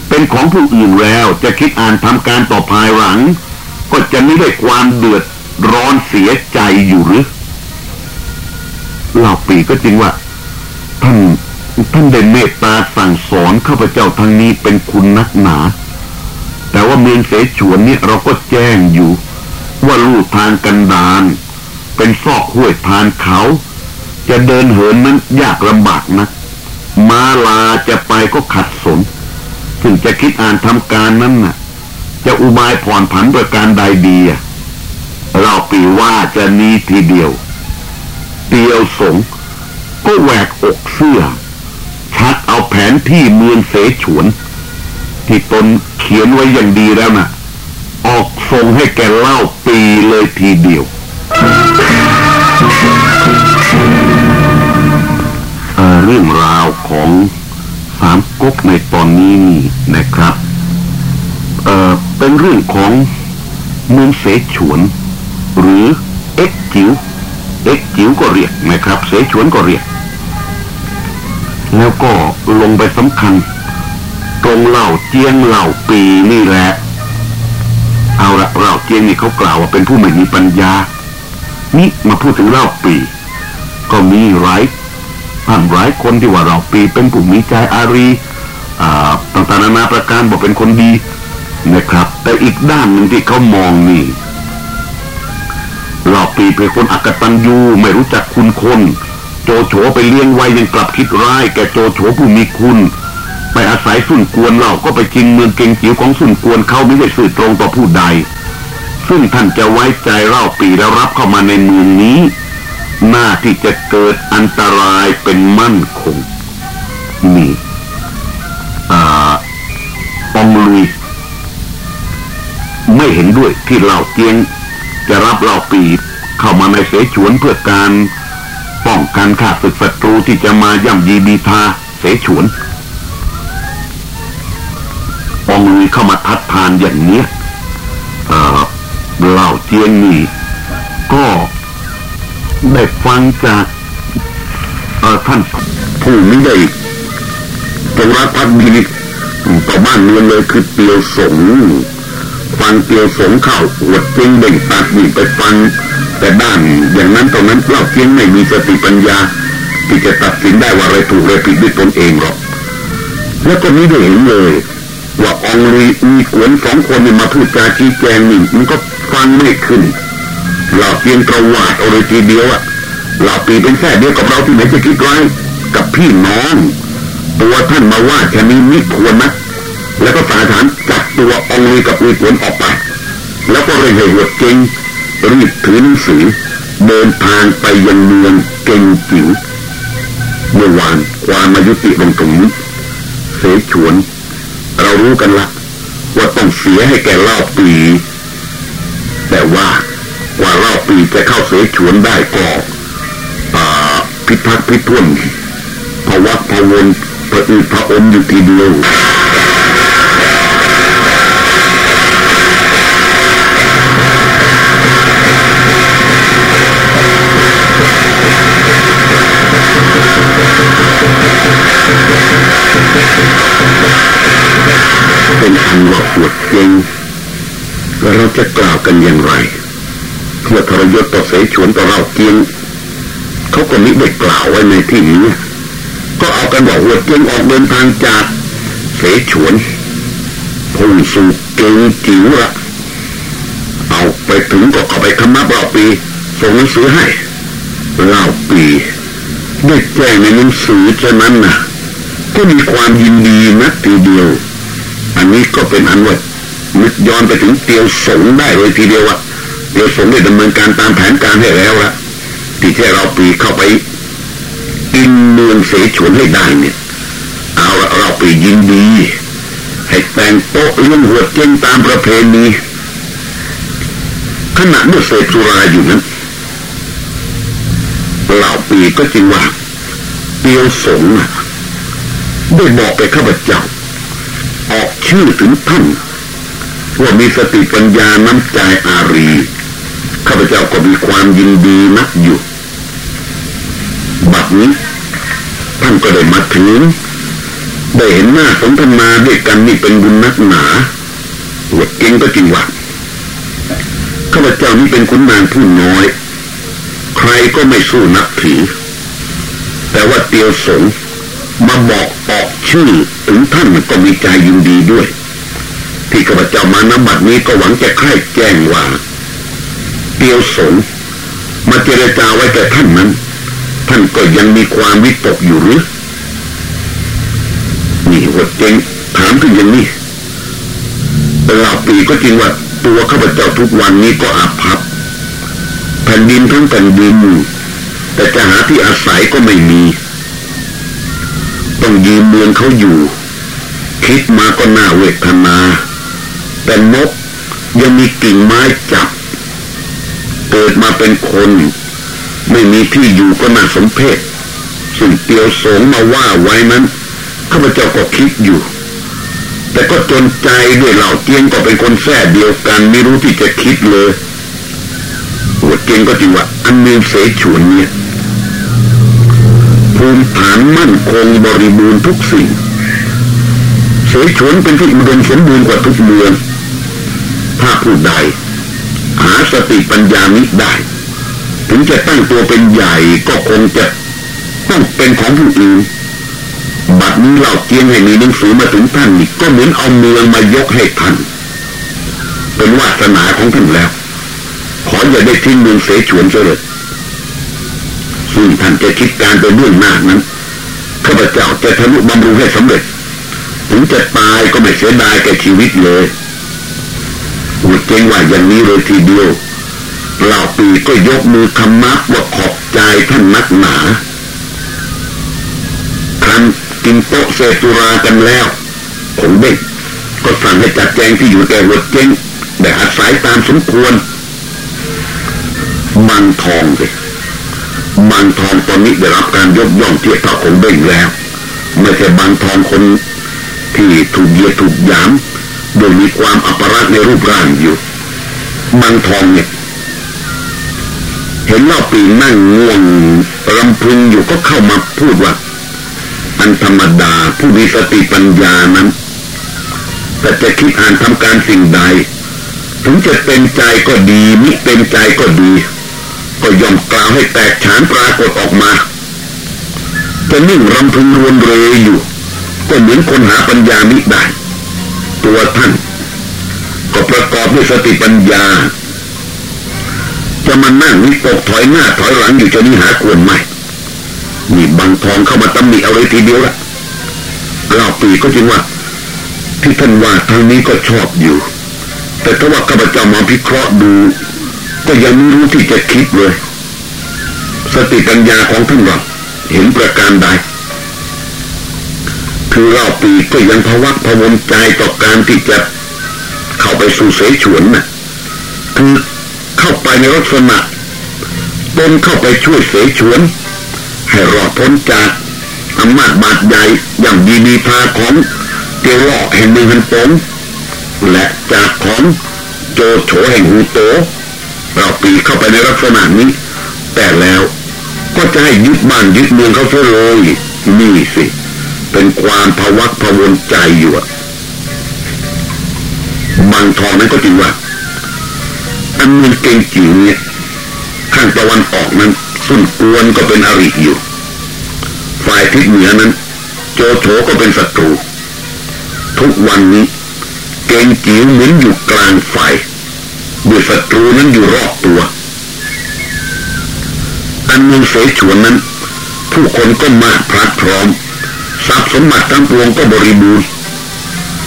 เป็นของผู้อื่นแล้วจะคิดอ่านทำการต่อภายหลัง ก็จะไม่ได้ความเดือดร้อนเสียใจอยู่หรือเล่าปีก็จริงว่าท่าน ท่านได้เมตตาสั่งสอนข้าพเจ้าทางนี้เป็นคุณนักหนา แต่ว่าเมืองเสฉวนนี่เราก็แจ้งอยู่ ว่าลู่ทางกันดาน เป็นซอกห้วยทานเขา จะเดินเหินนั้นยากลำบากนะมาลาจะไปก็ขัดสนถึงจะคิดอ่านทำการนั้นนะ่ะ จะอุบายผ่อนผันประการใดดีเราปีว่าจะนี้ทีเดียว เตียวสงก็แหวกอกเสื้อ ชักเอาแผนที่เมืองเสฉวน ที่ตนเขียนไว้อย่างดีแล้วนะ่ะ ออกส่งให้แกเล่าปีเลยทีเดียวเรื่องราวของสามก๊กในตอนนี้นี่นะครับเเป็นเรื่องของเมืองเสฉวน หรือเอ็กจิ๋วเอ็กจิ๋วก็เรียกนะครับ เสฉวนก็เรียก แล้วก็ลงไปสำคัญ ตรงเหล่าเจียงเหล่าปีนี่แหละ เอาละเหล่าเจียงนี่เขากล่าวว่าเป็นผู้ไม่มีปัญญา นี่มาพูดถึงเหล่าปี ก็มีหลายท่านหลายคนที่ว่าเราปีเป็นผู้มีใจอารีต่างๆนานาประการบอกเป็นคนดีนะครับ แต่อีกด้านหนึ่งที่เขามองนี่เราปีเป็นคนอักตันยูไม่รู้จักคุณคน โจโฉไปเลี้ยงไว้ยังกลับคิดร้ายแกโจโฉผู้มีคุณ ไปอาศัยสุนกวนเราก็ไปจริงเมืองเก่งจิ๋วของสุนกวนเขาไม่ได้สื่อตรงต่อผู้ใด ซึ่งท่านจะไว้ใจเล่าปีแล้วรับเข้ามาในเมืองนี้ หน้าที่จะเกิดอันตรายเป็นมั่นคงนี่อ่าองลุยไม่เห็นด้วยที่เหล่าเกียงจะรับเหล่าปีเข้ามาในเสฉวนเพื่อการ ป้องกันข้าศึกศัตรูที่จะมาย่ำยีบีทาเสฉวนองลุยเข้ามาทัดทานอย่างเนี้ยเหล่าเจียงนี่ก็ได้ฟังจากท่านผู้นี้ได้จงรักภักดีต่อบ้านเมืองเลยคือเตียวสงฟังเตียวสงเข่าหวดเจงเบ่งตัดนี่ไปฟัง แต่ด้านอย่างนั้นตรงนั้นเล่าเจียงไม่มีสติปัญญา ที่จะตัดสินได้ว่าอะไรถูกอะไรผิดด้วยตนเองหรอกแล้วก็นี้ได้เห็นเลย ว่าองรีมีขวนสองคนนี่มาพูดจาชี้แจงนี่มันก็ฟังไม่ขึ้นเราเพียงกระวาดเอาเลยทีเดียวอะเราปีเป็นแค่เดียวกับเราที่ไหนจะคิดร้ายกับพี่น้องตัวท่านมาว่าแค่นี้ไม่ควรนะแล้วก็สาฐานจับตัวองรีกับอุยขวนออกไป แล้วก็เร่งให้หัวเจง รีบถือหนังสือ เดินทางไปยังเมืองเก่งจิ๋วเมื่อวานความมายุติลงตรงนี้เสฉวน เรารู้กันละ ว่าต้องเสียให้แก่เล่าปี แต่ว่ากว่าเล่าปีจะเข้าเสฉวนได้ก็พิทักษ์พิทุนพวักพวนประอืดพระอมอยู่ทีเดียว เป็นอันว่าปวดเจงแล้วเราจะกล่าวกันอย่างไรเพื่อทรยศต่อเสฉวนต่อเราเกียงเขาก็มิได้กล่าวไว้ในที่นี้ ก็เอากันบอกหัวเจงออกเดินทางจากเสฉวนพุ่งสู่เกียงจิ๋วละเอาไปถึงก็เอาไปคำนับเราปีส่งหนังสือให้เล่าปีได้แจ้งในหนังสือฉะนั้นนะก็มีความยินดีนักทีเดียว อันนี้ก็เป็นอันว่านึกย้อนไปถึงเตียวสงได้เลยทีเดียวว่าเตียวสงได้ดำเนินการตามแผนการให้แล้วละที่แค่เราปีเข้าไปอินเมืองเสฉวนให้ได้เนี่ย เอาละเราไปยินดีให้แต่งโต๊ะเลี้ยงหัวเจ้งตามประเพณีขณะเมื่อเสพสุราอยู่นั้นเหล่าปีก็จริงว่าเตียวสงได้บอกไปข้าพเจ้า ออกชื่อถึงท่านว่ามีสติปัญญาน้ำใจอารี ข้าพเจ้าก็มีความยินดีนักอยู่ บัดนี้ ท่านก็ได้มาถึงได้เห็นหน้าสนทนาด้วยกันนี่เป็นบุญนักหนาหัวเก่งก็จริงว่าข้าพเจ้านี่เป็นขุนนางผู้น้อย ใครก็ไม่สู้นับถือ แต่ว่าเตียวสงมาบอกออกชื่อ ถึงท่านก็มีใจยินดีด้วย ที่ข้าพเจ้ามานบัดนี้ก็หวังจะใคร่แจ้งว่าเตียวสงมาเจรจาไว้แต่ท่านนั้น ท่านก็ยังมีความวิตกอยู่หรือนี่หัวเจงถามถึงอย่างนี้ตลอดปีก็จริงว่าตัวข้าพเจ้าทุกวันนี้ก็อาภัพแผ่นดินทั้งแผ่นดินแต่จะหาที่อาศัยก็ไม่มี ต้องยืมเมืองเขาอยู่ คิดมาก็น่าเวทนา แต่นกยังมีกิ่งไม้จับ เกิดมาเป็นคน ไม่มีที่อยู่ก็น่าสมเพชสิ่งเตียวสงมาว่าไว้นั้นข้าพเจ้าก็คิดอยู่ แต่ก็จนใจด้วยเหล่าเตียงก็เป็นคนแท้เดียวกันไม่รู้ที่จะคิดเลยหัวเตียงก็จริงว่าอันมือเสฉวนเนี่ยภูมิฐานมั่นคงบริบูรณ์ทุกสิ่ง เสฉวนเป็นที่อุดมสมบูรณ์กว่าทุกเมือง ถ้าผู้ใด หาสติปัญญามิได้ ถึงจะตั้งตัวเป็นใหญ่ก็คงจะต้องเป็นของผู้อื่นบัดนี้เราเจียงให้มีหนังสือมาถึงท่านนี่ก็เหมือนเอาเมืองมายกให้ท่านเป็นวาสนาของท่านแล้ว ขออย่าได้ทิ้งเมืองเสฉวนเสียเลยซึ่งท่านจะคิดการไปเบื้องหน้านั้นข้าพเจ้าจะทะลุบำรุงให้สำเร็จ ถึงจะตายก็ไม่เสียดายแก่ชีวิตเลยอุดเจงว่าอย่างนี้เลยทีเดียวเหล่าปีก็ยกมือคำนับว่าขอบใจท่านนักหนา ครั้นกินโต๊ะเซตุรากันแล้วคงเด็กก็สั่งให้จัดแจงที่อยู่แก่หัวเจงแต่อาศัยตามสมควรบังทองเลยบางทองตอนนี้ได้รับการยกย่องเทียบเท่าของเบ่งแล้ว ไม่ใช่บางทองคน ที่ถูกเยียถูกยามโดยมีความอัปรักในรูปร่างอยู่บางทองเนี่ยเห็นเล่าปีนั่งง่วงรำพึงอยู่ก็เข้ามาพูดว่า อันธรรมดาผู้มีสติปัญญานั้น แต่จะคิดอ่านทำการสิ่งใด ถึงจะเป็นใจก็ดีมิเป็นใจก็ดี ก็ย่อมกล่าวให้แตกฉานปรากฏออกมาจะนิ่งรำพึงรวนเรยอยู่ ก็เหมือนคนหาปัญญามิได้ ตัวท่าน ก็ประกอบด้วยสติปัญญา จะมานั่งวิตกถอยหน้าถอยหลังอยู่จะนี่หาควรไหมนี่บางทองเข้ามาตำหนิเอาเลยทีเดียวละเล่าปีก็จริงว่า ที่ท่านว่าทางนี้ก็ชอบอยู่ แต่ถ้าว่าข้าพเจ้ามาพิเคราะห์ดู ก็ยังไม่รู้ที่จะคิดเลย สติปัญญาของท่านเราเห็นประการใด คือเราปีก็ยังพวักพวนใจต่อการที่จะเข้าไปสู่เสฉวนนะ่ะคือเข้าไปในลักษณะตนเข้าไปช่วยเสฉวน ให้รอดพ้นจากอำนาจบาดใหญ่อย่างดีมีพาของเตียวหล่อแห่งเมืองฮันปงและจากของโจโฉแห่งฮูโตเราปีเข้าไปในลักษณะนี้ แต่แล้วก็จะให้ยึดบ้านยึดเมืองเขาเสียเลยนี่สิ เป็นความภวักพวนใจอยู่อะบางทองนั้นก็จริงว่า อันเมืองเก่งจิ๋วเนี่ยข้างตะวันออกนั้นสุนกวนก็เป็นอริอยู่ ฝ่ายทิศเหนือนั้น โจโฉก็เป็นศัตรู ทุกวันนี้ เก่งจิ๋วเหมือนอยู่กลางไฟด้วยศัตรูนั้นอยู่รอบตัว อันเมืองเสฉวนนั้น ผู้คนก็มากพลัดพร้อม ทรัพย์สมบัติทั้งปวงก็บริบูรณ์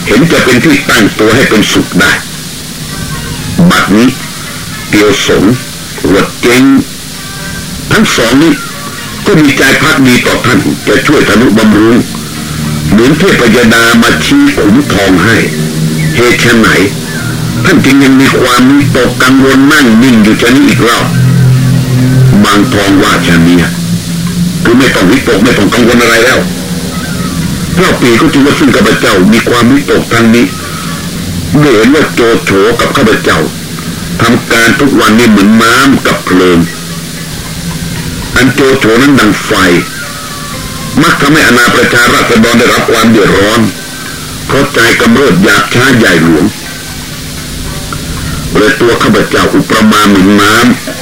เห็นจะเป็นที่ตั้งตัวให้เป็นสุขได้ บัดนี้เตียวสงหวดเจงทั้งสองนี้ก็มีใจพักดีต่อท่านจะช่วยธนุบำรุงเหมือนเทพยดามาชี้ขุมทองให้ เหตุไหน ท่านจึงยังมีความมีตกกังวลนั่งนิ่งอยู่ชนี้อีกรอบบางทองว่าชนี้คือไม่ต้องวิตกไม่ต้องกังวลอะไรแล้ว เล่าปีก็จึงว่าซึ่งข้าพเจ้ามีความวิตกทางนี้เมื่อเห็นว่าโจโฉกับข้าพเจ้าทำการทุกวันนี้เหมือนม้ามกับเพลิงอันโจโฉนั้นดังไฟ มักทำให้อนาประชาราษฎรได้รับความเดือดร้อนเพราะใจกำเริบอยากช้าใหญ่หลวงเลยตัวข้าพเจ้าอุปมาเหมือนน้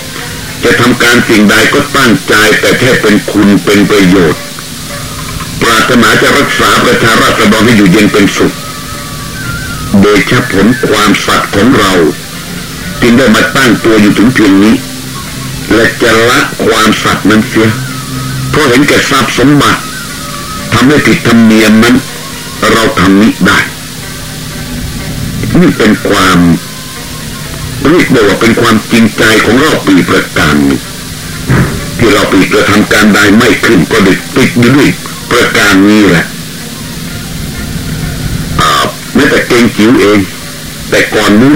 ำจะทำการสิ่งใดก็ตั้งใจแต่แค่เป็นคุณเป็นประโยชน์ ปรารถนาจะรักษาประชาราษฎรให้อยู่เย็นเป็นสุข โดยเฉผลความสัตย์ของเราจึงได้มาตั้งตัวอยู่ถึงเพียงนี้ และจะละความสัตย์นั้นเสีย เพราะเห็นแก่ทรัพย์สมบัติทำให้ผิดธรรมเนียมนั้น เราทำนี้ได้ นี่เป็นความเรียกได้ว่าเป็นความจริงใจของเราปีประการที่เราปีกระทำการใดไม่ขึ้นก็ได้ติดอยู่ด้วย ประการนี้แหละแม้แต่เก่งจิ๋วเอง แต่ก่อนนู้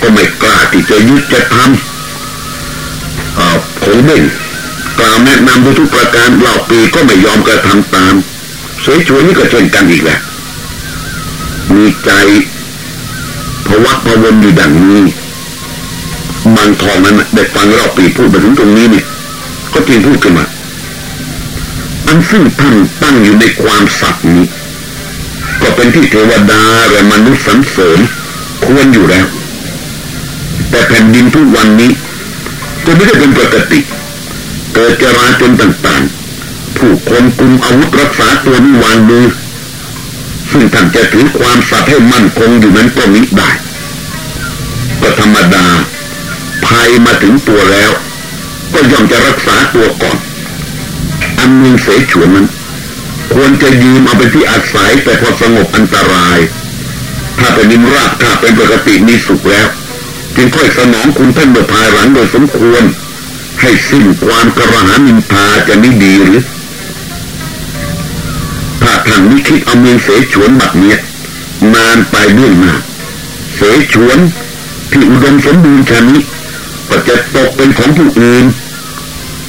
ก็ไม่กล้าที่จะยึดจะทำผงเบ่งกล่าวแนะนำทุกประการเราปีก็ไม่ยอมกระทำตามสวยชวนนี่ก็เช่นกันอีกแหละมีใจพวักพวนอยู่ดังนี้บางทองนั้นได้ฟังเราปีพูดมาถึงตรงนี้นี่ก็จึงพูดขึ้นมา อันซึ่งท่านตั้งอยู่ในความสัตย์นี้ ก็เป็นที่เทวดาและมนุษย์สันเสริญควรอยู่แล้ว แต่แผ่นดินทุกวันนี้ ก็ไม่ได้เป็นปกติเกิดจราจนต่างๆ ผู้คนกลุ่มอาวุธรักษาตัวนี้วางมือซึ่งท่านจะถือความสัตย์ให้มั่นคงอยู่นั้นก็มิได้ก็ธรรมดาภัยมาถึงตัวแล้ว ก็ย่อมจะรักษาตัวก่อน การเมืองเสฉวนนั้น ควรจะยืมเอาเป็นที่อาศัยแต่พอสงบอันตราย ถ้าเป็นนิมราบถ้าเป็นปกติมีสุขแล้ว จึงค่อยสนองคุณท่านโดยภายหลังโดยสมควร ให้สิ้นความกระหายนินทาจะไม่ดีหรือถ้าท่านไม่คิดเอาเมืองเสฉวนแบบนี้นานไปเบื้องหน้าเสฉวนที่อุดมสมบูรณ์ชนิดก็จะตกเป็นของผู้อื่น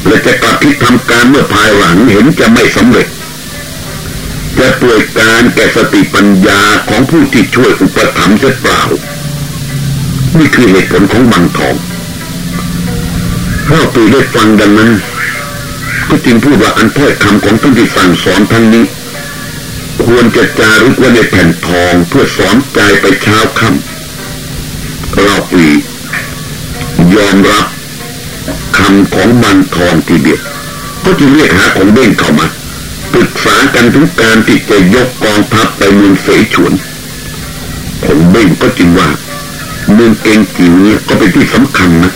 และจะกลับที่ทำการเมื่อภายหลังเห็นจะไม่สำเร็จจะป่วยการแก่สติปัญญาของผู้ที่ช่วยอุปถัมภ์เสียเปล่า นี่คือเหตุผลของบางทองเราตีได้ฟังดังนั้น ก็จึงพูดว่าอันถ้อยคำของท่านที่สั่งสอนทั้งนี้ ควรจะจารึกไว้ในแผ่นทองเพื่อสอนใจไปเช้าค่ำเราปียอมรับ คำของมันทองทีเดียวก็จะเรียกหาของเบ้งเข้ามาปรึกษากันถึงการที่จะยกกองทัพไปเมืองเสฉวนของเบ้งก็จริงว่าเมืองเกงจิ๋เนี่ยก็เป็นที่สำคัญนะ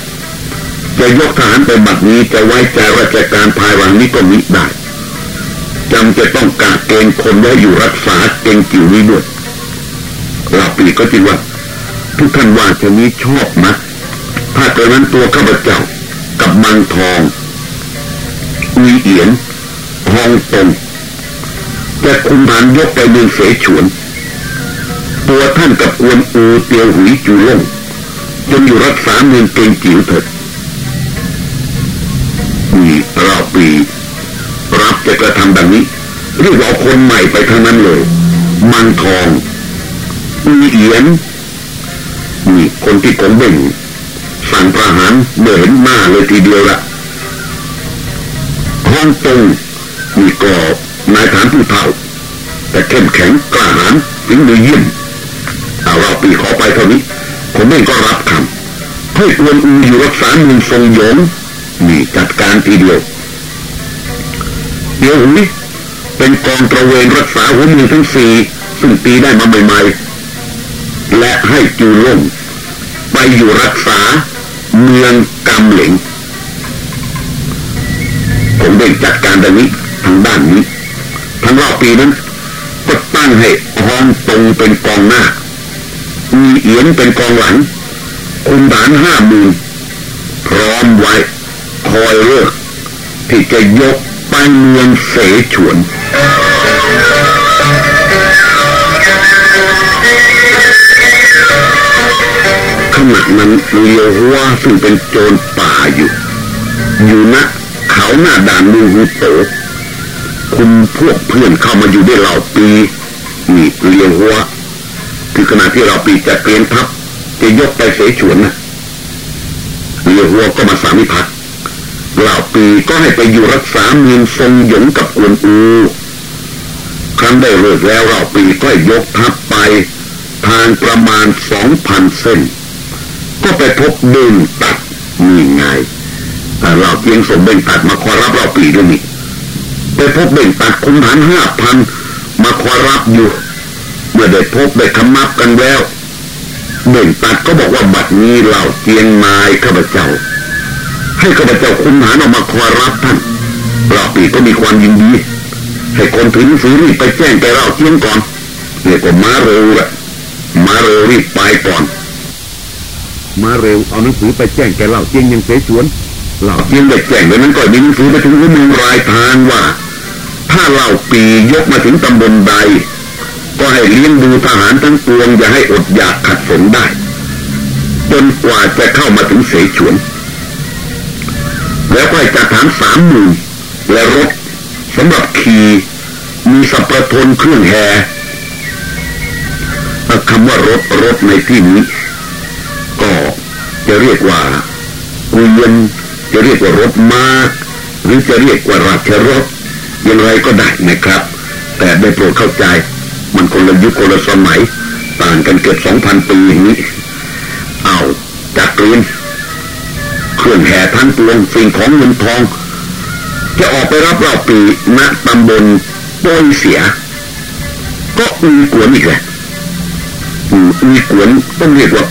จะยกทหารไปบัดนี้จะไว้ใจราชการภายหลังนี้ก็มิได้จำจะต้องการเกณฑ์คนไว้อยู่รักษาเกงจิ๋วนี้ด้วยเราปีก็จริงว่า ทุกท่านว่าจะนี้ชอบนะถ้าเกิดนั้นตัวข้าพเจ้า มังทองมีเอียนฮองตงจะคุมฐานยกไปเมืองเสฉวน ตัวท่านกับกวนอูเตียวหุยจูล่งจนอยู่รักษาเมืองเกงจิ๋วเถิดนี่เราปีรับจะกระทำดังนี้เรียกว่าคนใหม่ไปทั้งนั้นเลย มังทองมีเอียนนี่คนที่ผมเบ่ง สั่งประหารเมื่อเห็นหน้าเลยทีเดียวละฮ่องตงมีก็นายฐานผู้เท่า แต่เข้มแข็งกล้าหาญถึงมือเยี่ยมเอาเราปีขอไปเท่านี้ผมเองก็รับคำให้กวนอูอยู่รักษาเมืองทรงยงนี่จัดการทีเดียวเดี๋ยวหุยเป็นกองตระเวนรักษาหัวเมืองทั้งสี่ซึ่งตีได้มาใหม่ๆและให้จูล่งไปอยู่รักษา เมืองกำเหลงผมได้จัดการดังนี้ทางด้านนี้ทั้งรอบปีนั้นก็ตั้งให้ห้องตรงเป็นกองหน้า มีเอียนเป็นกองหลังคุณฐานห้าหมื่นพร้อมไว้คอยเลือกที่จะยกไปเมืองเสฉวน ขณะนั้นเลียวหัวซึ่งเป็นโจรป่าอยู่ อยู่ณเขาหน้าด่านมืองฮูโตคุมพวกเพื่อนเข้ามาอยู่ได้เหล่าปีนี่เลียวหัวคือขณะที่เราปีจะเปลี่ยนทัพจะยกไปเสฉวนนะเลียวหัวก็มาสามิพักเหล่าปีก็ให้ไปอยู่รักษาเมืองทรงหยงกับกวนอูครั้งได้เลิกแล้วเราปีก็ยกทัพไปทางประมาณสองพันเส้น ก็ไปพบเบ่งตัดนี่ไงเราเพียงส่งเบ่งตัดมาคอยรับเราปีด้วยนี่ไปพบเบ่งตัดคุมฐานห้าพันมาคอยรับอยู่ เมื่อได้พบได้คำนับกันแล้วเบ่งตัดก็บอกว่าบัดนี้เราเจียงนายข้าพเจ้า ให้ข้าพเจ้าคุมฐานออกมาคอยรับท่านเราปีก็มีความยินดีให้คนถือหนังสือรีบไปแจ้งแกเราเจียงก่อนเรียกว่ามาเร็วแหละมาเร็วรีบไปก่อน มาเร็วเอาหนังสือไปแจ้งแกเล่าเจียงยังเสฉวนเล่าเจียงได้แจ้งดังนั้นก็มีหนังสือไปถึงเมืองรายทางว่า ถ้าเล่าปียกมาถึงตำบลใด ก็ให้เลี้ยงดูทหารทั้งปวงอย่าให้อดอยากขัดสนได้จนกว่าจะเข้ามาถึงเสฉวน แล้วก็จัดฐานสามหมื่นและรถสำหรับขี่มีสัพประทนเครื่องแห่คำว่ารถรถในที่นี้ จะเรียกว่าเกวียนจะเรียกว่ารถม้า หรือจะเรียกว่าราชรถอย่างไรก็ได้นะครับ แต่ได้โปรดเข้าใจ มันคนละยุคคนละสมัย ต่างกันเกือบสองพันปีอย่างนี้ เอาจักเรีนเครื่องแห่ทั้งปวงสิ่งของเงินทอง จะออกไปรับเราปีณตำบลโป้ยเสีย ก็มีกวนอีกแหละมีกวนต้องเรียกว่า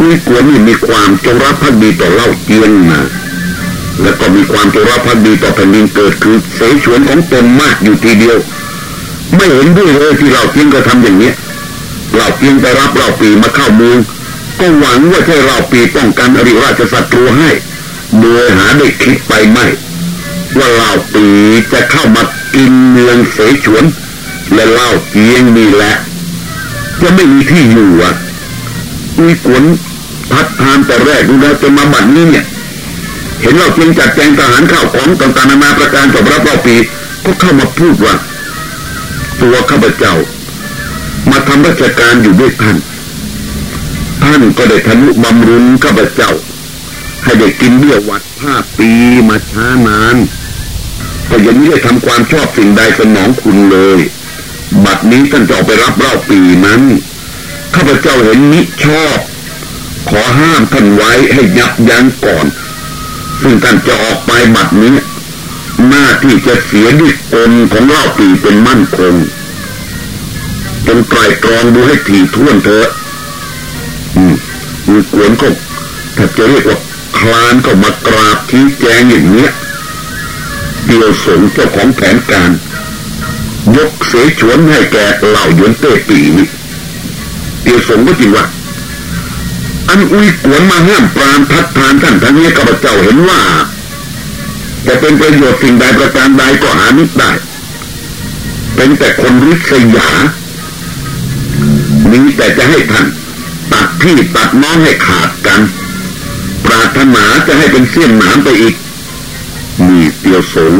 มีกวนมีความจงรักภักดีต่อเล่าเจียงมาแล้วก็มีความจงรักภักดีต่อแผ่นดินเกิดคือเสฉวนของตนมากอยู่ทีเดียว ไม่เห็นด้วยเลยที่เราเพียงก็ทำอย่างเนี้ยเราเพียงไปรับเราปีมาเข้าเมืองก็หวังว่าจะเราปีป้องกันอริราชศัตรูให้โดยหาได้คิดไปไม่ว่าเราปีจะเข้ามากินเมืองเสฉวน และเล่าเพียงนี่แหละจะไม่มีที่อยู่อะ มีขวนพัดทานแต่แรกดูแลจนมาบัดนี้เนี่ย เห็นเราเพียงจัดแจงทหารข้าวของต่างๆนานาประการจบรับเราปี ก็เข้ามาพูดว่า ตัวข้าพเจ้า มาทำราชการอยู่ด้วยท่าน ท่านก็ได้ทะนุบำรุงข้าพเจ้า ให้ได้กินเบี้ยวัดห้าปีมาช้านานก็ยังไม่ได้ทำความชอบสิ่งใดสนองคุณเลย บัดนี้ท่านจะออกไปรับเล่าปีนั้น ข้าพเจ้าเห็นมิชอบ ขอห้ามท่านไว้ให้ยับยั้งก่อน ซึ่งท่านจะออกไปบัดนี้ หน้าที่จะเสียด้วยกลของเล่าปีเป็นมั่นคงจงไตรตรองดูให้ถี่ถ้วนเถอะ อืมมีกวนก็ถ้าจะเรียกว่าคลานก็มากราบชี้แจงอย่างเนี้ยเดียวสงเจ้าของแผนการ ยกเสฉวนให้แกเหล่าหยวนเต้ปีนี่ เดียวสงก็จริงว่า อันอุ้ยกวนมาห้ามปรามทัดทานท่านทั้งนี้กับเจ้าเห็นว่าจะเป็นประโยชน์สิ่งใดประการใดก็หานิดได้ เป็นแต่คนริษยานี้แต่จะให้ท่านตัดพี่ตัดน้องให้ขาดกัน ปรารถนาจะให้เป็นเสี้ยนหนามไปอีก มีเตียวสง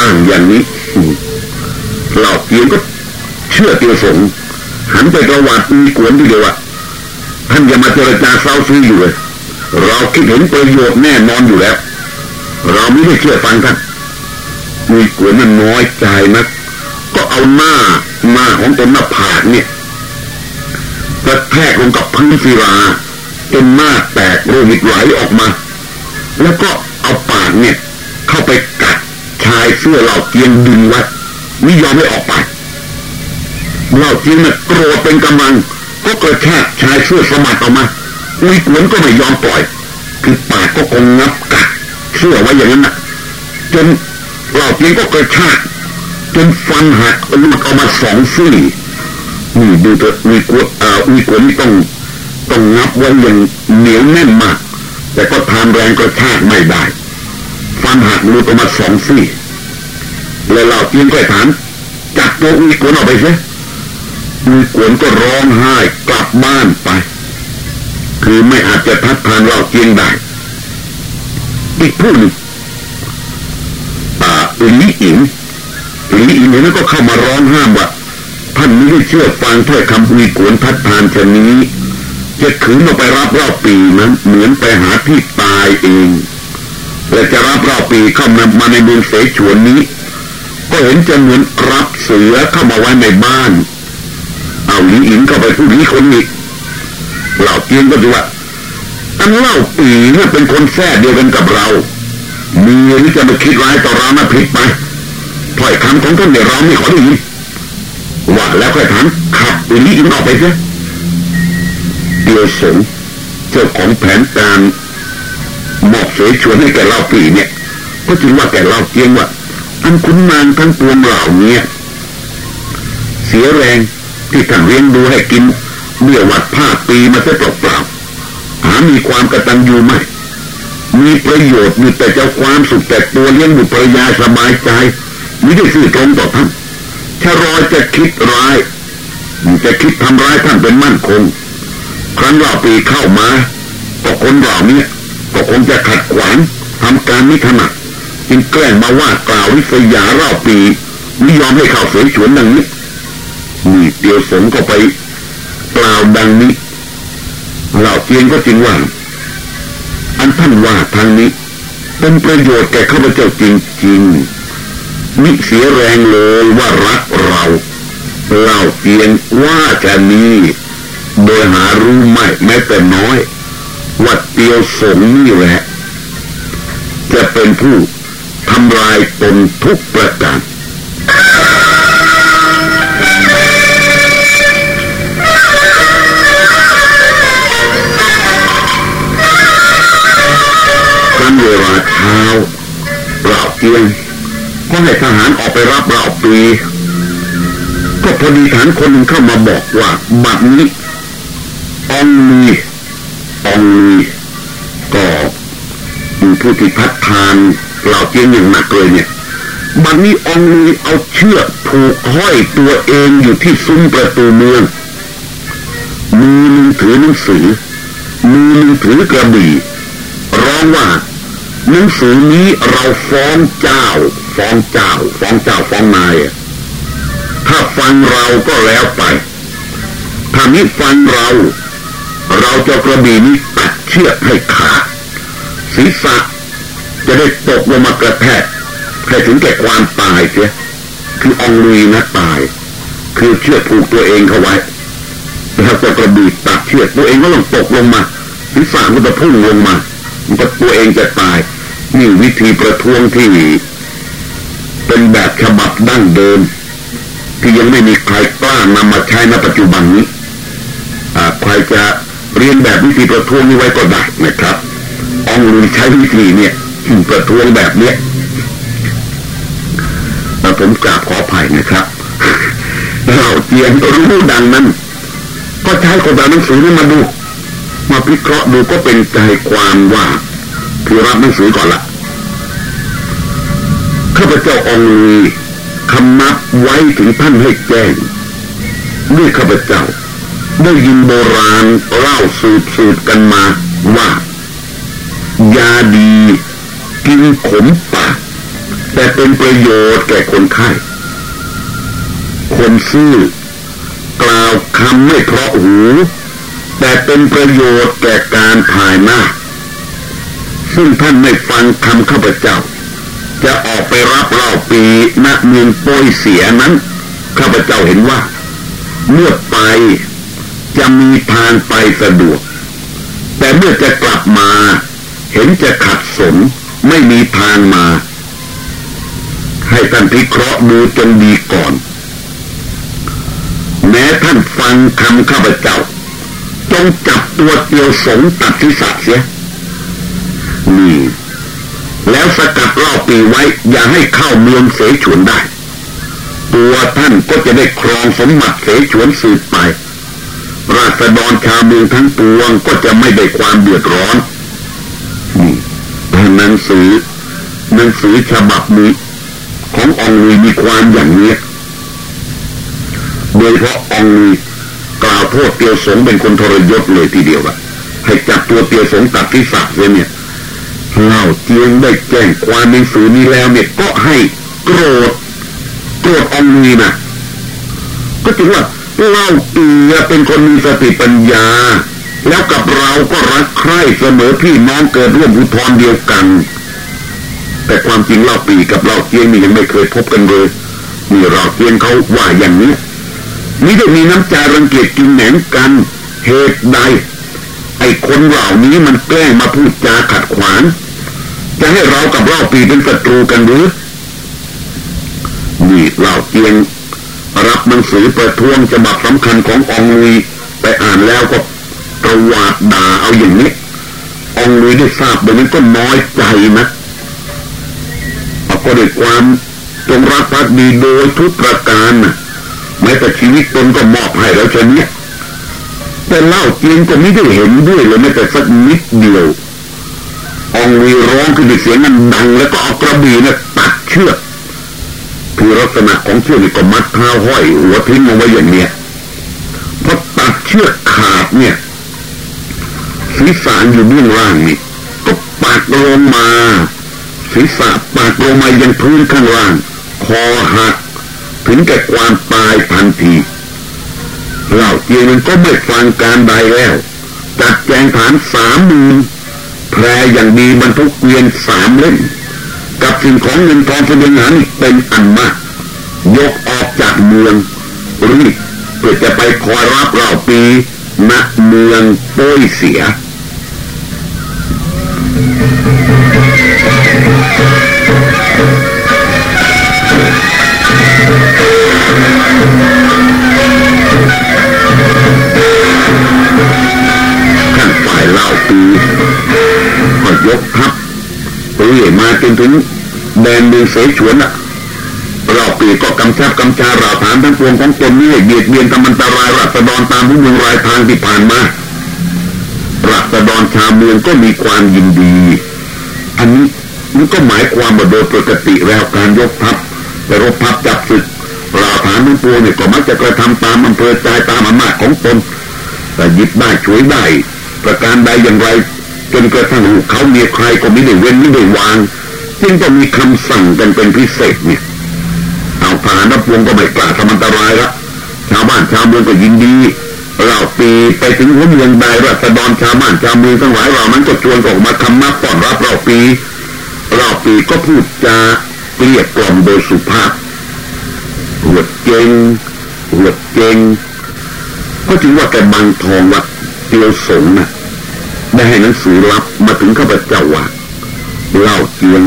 อ้างอย่างนี้เหล่าเตียงก็เชื่อเตียวสง หันไปประวัติมีกวนที่เดียวว่าท่านอย่ามาเจรจาเศร้าซีอยู่เลยเราคิดเห็นประโยชน์แน่นอนอยู่แล้ว เราไม่ได้เชื่อฟังท่านมีกวนมันน้อยใจนะก็เอาหน้าหน้าของตนหน้าผากเนี่ยกระแทกลงกับพื้นศิลาจนหน้าแตกโลหิตไหลออกมา แล้วก็เอาปากเนี่ย เข้าไปกัดชายเสื้อเหล่าเกียงดึงไว้ไม่ยอมให้ออกไป เหล่าเกียงเนี่ยโกรธเป็นกำลัง ก็กระชากชายเสื้อสมัดออกมาอุยกวนก็ไม่ยอมปล่อยคือปากก็คงงับกัดเสื้อไว้อย่างนั้นน่ะ จนเหล่าเกียงก็กระชากจนฟันหักหลุดออกมาสองซี่นี่ดูเถอะมีกวนอ่ามีกวนนี่ต้องต้องงับไว้อย่างเหนียวแน่นมาก แต่ก็ทานแรงกระชากไม่ได้ ฟันหักหลุดออกมาสองซี่แล้วเราเพียงค่อยถามจับตัวมีกวนออกไปเสีย มีกวนก็ร้องไห้กลับบ้านไป คือไม่อาจจะทัดทานเราเพียงได้อีกผู้หนึ่งอ่าลิอิงลีอินเนี่ยก็เข้ามาร้องห้ามว่าท่านไม่ได้เชื่อฟังถ้อยคำวีกวนทัดทานชนี้จะขืนออกไปรับรอบปีนั้นเหมือนไปหาที่ตายเองและจะรับรอบปีเข้ามามาในเมืองเสฉวนนี้ ก็เห็นจะเหมือนรับเสือเข้ามาไว้ในบ้าน เอาลีอินก็ไปพูดนี้คนอีกเหล่าเตียงก็ดูว่าอันเล่าปีเนี่ยเป็นคนแท้เดียวกันกับเรา มีหรือจะมาคิดร้ายต่อเรานะผิดไปถ้อยคำของท่านเนี่ยวเราไม่ขอได้ยินว่าแล้วค่อยถามขับอุลีอินออกไปเสียเดียวสงเจ้าของแผนการมอบเสชวนให้แกเล่าปีเนี่ย ก็จึงว่าแกเล่าเพียงว่าอันคุณนางทั้งปวงเหล่านี้เสียแรง ที่ท่านเลี้ยงดูให้กินเบี้ยวัดผ้าปีมาเสียเปล่าๆหามีความกระตันอยู่ไหมมีประโยชน์มีแต่เจ้าความสุขแต่ตัวเลี้ยงบุตรยาสบายใจไม่ได้สื่อตรงต่อท่านชะรอยจะคิดร้ายจะคิดทำร้ายท่านเป็นมั่นคง ครั้นเราปีเข้ามาก็คนเหล่านี้ก็คงจะขัดขวางทำการไม่ถนัดจึงแกล้งมาว่ากล่าววิสยาเล่าปีไม่ยอมให้เข้าเสฉวนดังนี้ีเตียวสงก็ไปกล่าวดังนี้เหล่าเจียงก็จริงว่า อันท่านว่าทางนี้ เป็นประโยชน์แก่ข้าพเจ้าจริงๆมิเสียแรงเลยว่ารักเราเล่าเพียงว่าจะนี้โดยหารู้ไม่แม้แต่น้อยว่าเตียวสงนี่แหละ จะเป็นผู้ทำลายตนทุกประการ รอยเท้าเปล่าเกียงก็ให้ทหารออกไปรับเปล่าปีก็พอดีฐานคนหนึ่งเข้ามาบอกว่าบัดนี้องมีองมีก็มุผู้ที่พัดทานเปล่าเกียงอย่างหนักเลยเนี่ยบัดนี้องมีเอาเชือกผูกห้อยตัวเองอยู่ที่ซุ้มประตูเมืองมือหนึ่งถือหนังสือมือหนึ่งถือกระบี่ร้องว่า หนังสือนี้เราฟ้องเจ้า ฟ้องเจ้า ฟ้องเจ้าฟ้องนายถ้าฟังเราก็แล้วไปถ้ามิฟังเรา เราจะกระบี่นี้ตัดเชือกให้ขาดศีรษะจะได้ตกลงมากระแทกให้ถึงแก่ความตายเสียคือองลุยนะตาย คือเชือกผูกตัวเองเข้าไว้แล้วจะกระบี่ตัดเชือกตัวเองก็ต้องตกลงมาศีรษะก็จะพุ่งลงมา มันก็ตัวเองจะตายนี่วิธีประท้วงที่เป็นแบบฉบับดั้งเดิม ที่ยังไม่มีใครกล้านำมาใช้ในปัจจุบันนี้ใครจะเรียนแบบวิธีประท้วงนี้ไว้ก็ได้นะครับองลุยใช้วิธีเนี่ยประท้วงแบบเนี้ยผมกราบขออภัยนะครับเราเตียนรู้ดังนั้น ก็ใช้คนอ่านหนังสือนี้มาดู มาพิเคราะห์ดูก็เป็นใจความว่าคือรับหนังสือก่อนละข้าพเจ้าองค์ลีคำนับไว้ถึงท่านให้แจ้งด้วยข้าพเจ้า ได้ยินโบราณเล่าสืบสืบกันมาว่า ยาดีกินขมปากแต่เป็นประโยชน์แก่คนไข้ คนซื่อกล่าวคำไม่เพราะหู แต่เป็นประโยชน์แก่การภายหน้า ซึ่งท่านไม่ฟังคำข้าพเจ้า จะออกไปรับเล่าปีณเมืองโปยเสียนั้น ข้าพเจ้าเห็นว่า เมื่อไปจะมีทางไปสะดวก แต่เมื่อจะกลับมา เห็นจะขัดสนไม่มีทางมา ให้ท่านพิเคราะห์ดูจนดีก่อน แม้ท่านฟังคำข้าพเจ้า จงจับตัวเตียวสงตัดทิศเสียนี่แล้วสกัดรอบปีไว้ อย่าให้เข้าเมืองเสฉวนได้ ตัวท่านก็จะได้ครองสมบัติเสฉวนสืบไป ราษฎรชาวเมืองทั้งปวงก็จะไม่ได้ความเดือดร้อนนี่หนังสือหนังสือฉบับนี้ ขององลีมีความอย่างนี้โดยเพราะองลี กล่าวโทษเตียวสงเป็นคนทรยศเลยทีเดียวอะให้จับตัวเตียวสงตัดที่สักเลยเนี่ยเล่าเจียงได้แจ้งความในสื่อนี้แล้วเนี่ยก็ให้โกรธโกรธองนีนะก็ถือว่าเล่าเตียเป็นคนมีสติปัญญา แล้วกับเราก็รักใคร่เสมอพี่น้องเกิดร่วมอุทธรเดียวกัน แต่ความจริงเล่าปีกับเล่าเจียงนี่ยังไม่เคยพบกันเลยนี่เราเจียงเขาว่าอย่างนี้ นี่ได้มีน้ำใจรังเกียจกินแหนงกันเหตุใด ไอ้คนเหล่านี้มันแกล้งมาพูดจาขัดขวางจะให้เรากับเล่าปีเป็นศัตรูกันหรือนี่เล่าเตียง รับหนังสือประท้วงฉบับสำคัญขององลีไปอ่านแล้วก็ประวัติด่าเอาอย่างนี้องลีได้ทราบแบบนี้ก็น้อยใจนะก็ด้วยความจงรักภักดีโดยทุกประการนะ แม้แต่ชีวิตตนก็มอบให้แล้วชนี้แต่เล่าเจียงก็ไม่ได้เห็นด้วยเลยแม้แต่สักนิดเดียวองวีร้องขึ้นเสียงนั้นดังแล้วก็เอากระบี่นะตัดเชือกคือลักษณะของเชือกนี่ก็มัดเท้าห้อยหัวทิ้งลงไว้อย่างเนี้ยพอตัดเชือกขาดเนี่ยศีรษะอยู่เบื้องล่างนี่ก็ปากลงมาศีรษะปากลงมายังพื้นข้างล่างคอหัก ถึงแก่ความตายทันทีเหล่าเจียมันก็ไม่ฟังการใดแล้วจัดแจงฐานสามมือแพรอย่างดีบรรทุกเกวียนสามเล่มกับสิ่งของเงินทองเสบียงอาหารเป็นอันมาก ยกออกจากเมืองรีบเพื่อจะไปคอยรับเราปีณเมืองโป้ยเสีย ก็ยกทัพเรื่อยมาจนถึงแดนเมืองเสฉวนอะเราปีก็กำชับกำชาราฐานทั้งปวงของตนนี้เบียดเบียนทำอันตรายรัศดรตามผู้เมืองรายทางที่ผ่านมารัศดรชาวเมืองก็มีความยินดี อันนี้มันก็หมายความว่าโดยปกติแล้วการยกทัพไปรบทัพจับศึกราฐานทั้งปวงเนี่ยก็มักจะกระทำตามอำเภอใจตามอำนาจของตนแต่ยึดได้ช่วยได้ประการใดอย่างไร จนกระทั่งเขาเมียใครก็ไม่ได้เว้นไม่ได้วางจึงต้องมีคำสั่งกันเป็นพิเศษเนี่ยเอาทหารนับวงก็ไม่กล้าทำอันตรายละชาวบ้านชาวเมืองก็ยินดีเราปีไปถึงหัวเมืองใดรัศดรชาวบ้านชาวเมืองทั้งหลายเรานั้นก็ชวนออกมาคำนับต้อนรับเราปีเราปีก็พูดจาเกลี้ยกล่อมโดยสุภาพหัวเจงหัวเจงก็ถึงว่าแกบางทองว่าเตียวสงนะ่ะ ได้ให้หนังสือรับมาถึงข้าพเจ้าว่าเล่าเจียง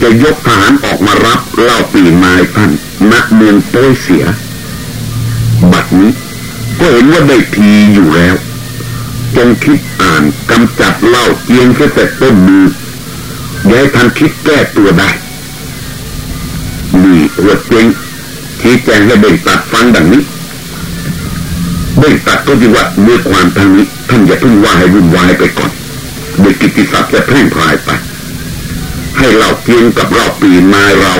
จะยกทหารออกมารับเล่าปีนายท่านณเมืองโป้ยเสีย บัดนี้ก็เห็นว่าได้ทีอยู่แล้วจงคิดอ่านกำจัดเล่าเจียงแค่แต่ต้นมือย้ายทันคิดแก้ตัวได้นี่หัวเจงชี้แจงให้เบ่งตัดฟังดังนี้เบ่งตัดก็จีว่าเมื่อความทางนี้ ท่านอย่าเพิ่งว่าให้วุ่นวายไปก่อนเด็กกิติศัพท์จะแพร่งพรายไป ให้เราเพียงกับเราปีนาเรา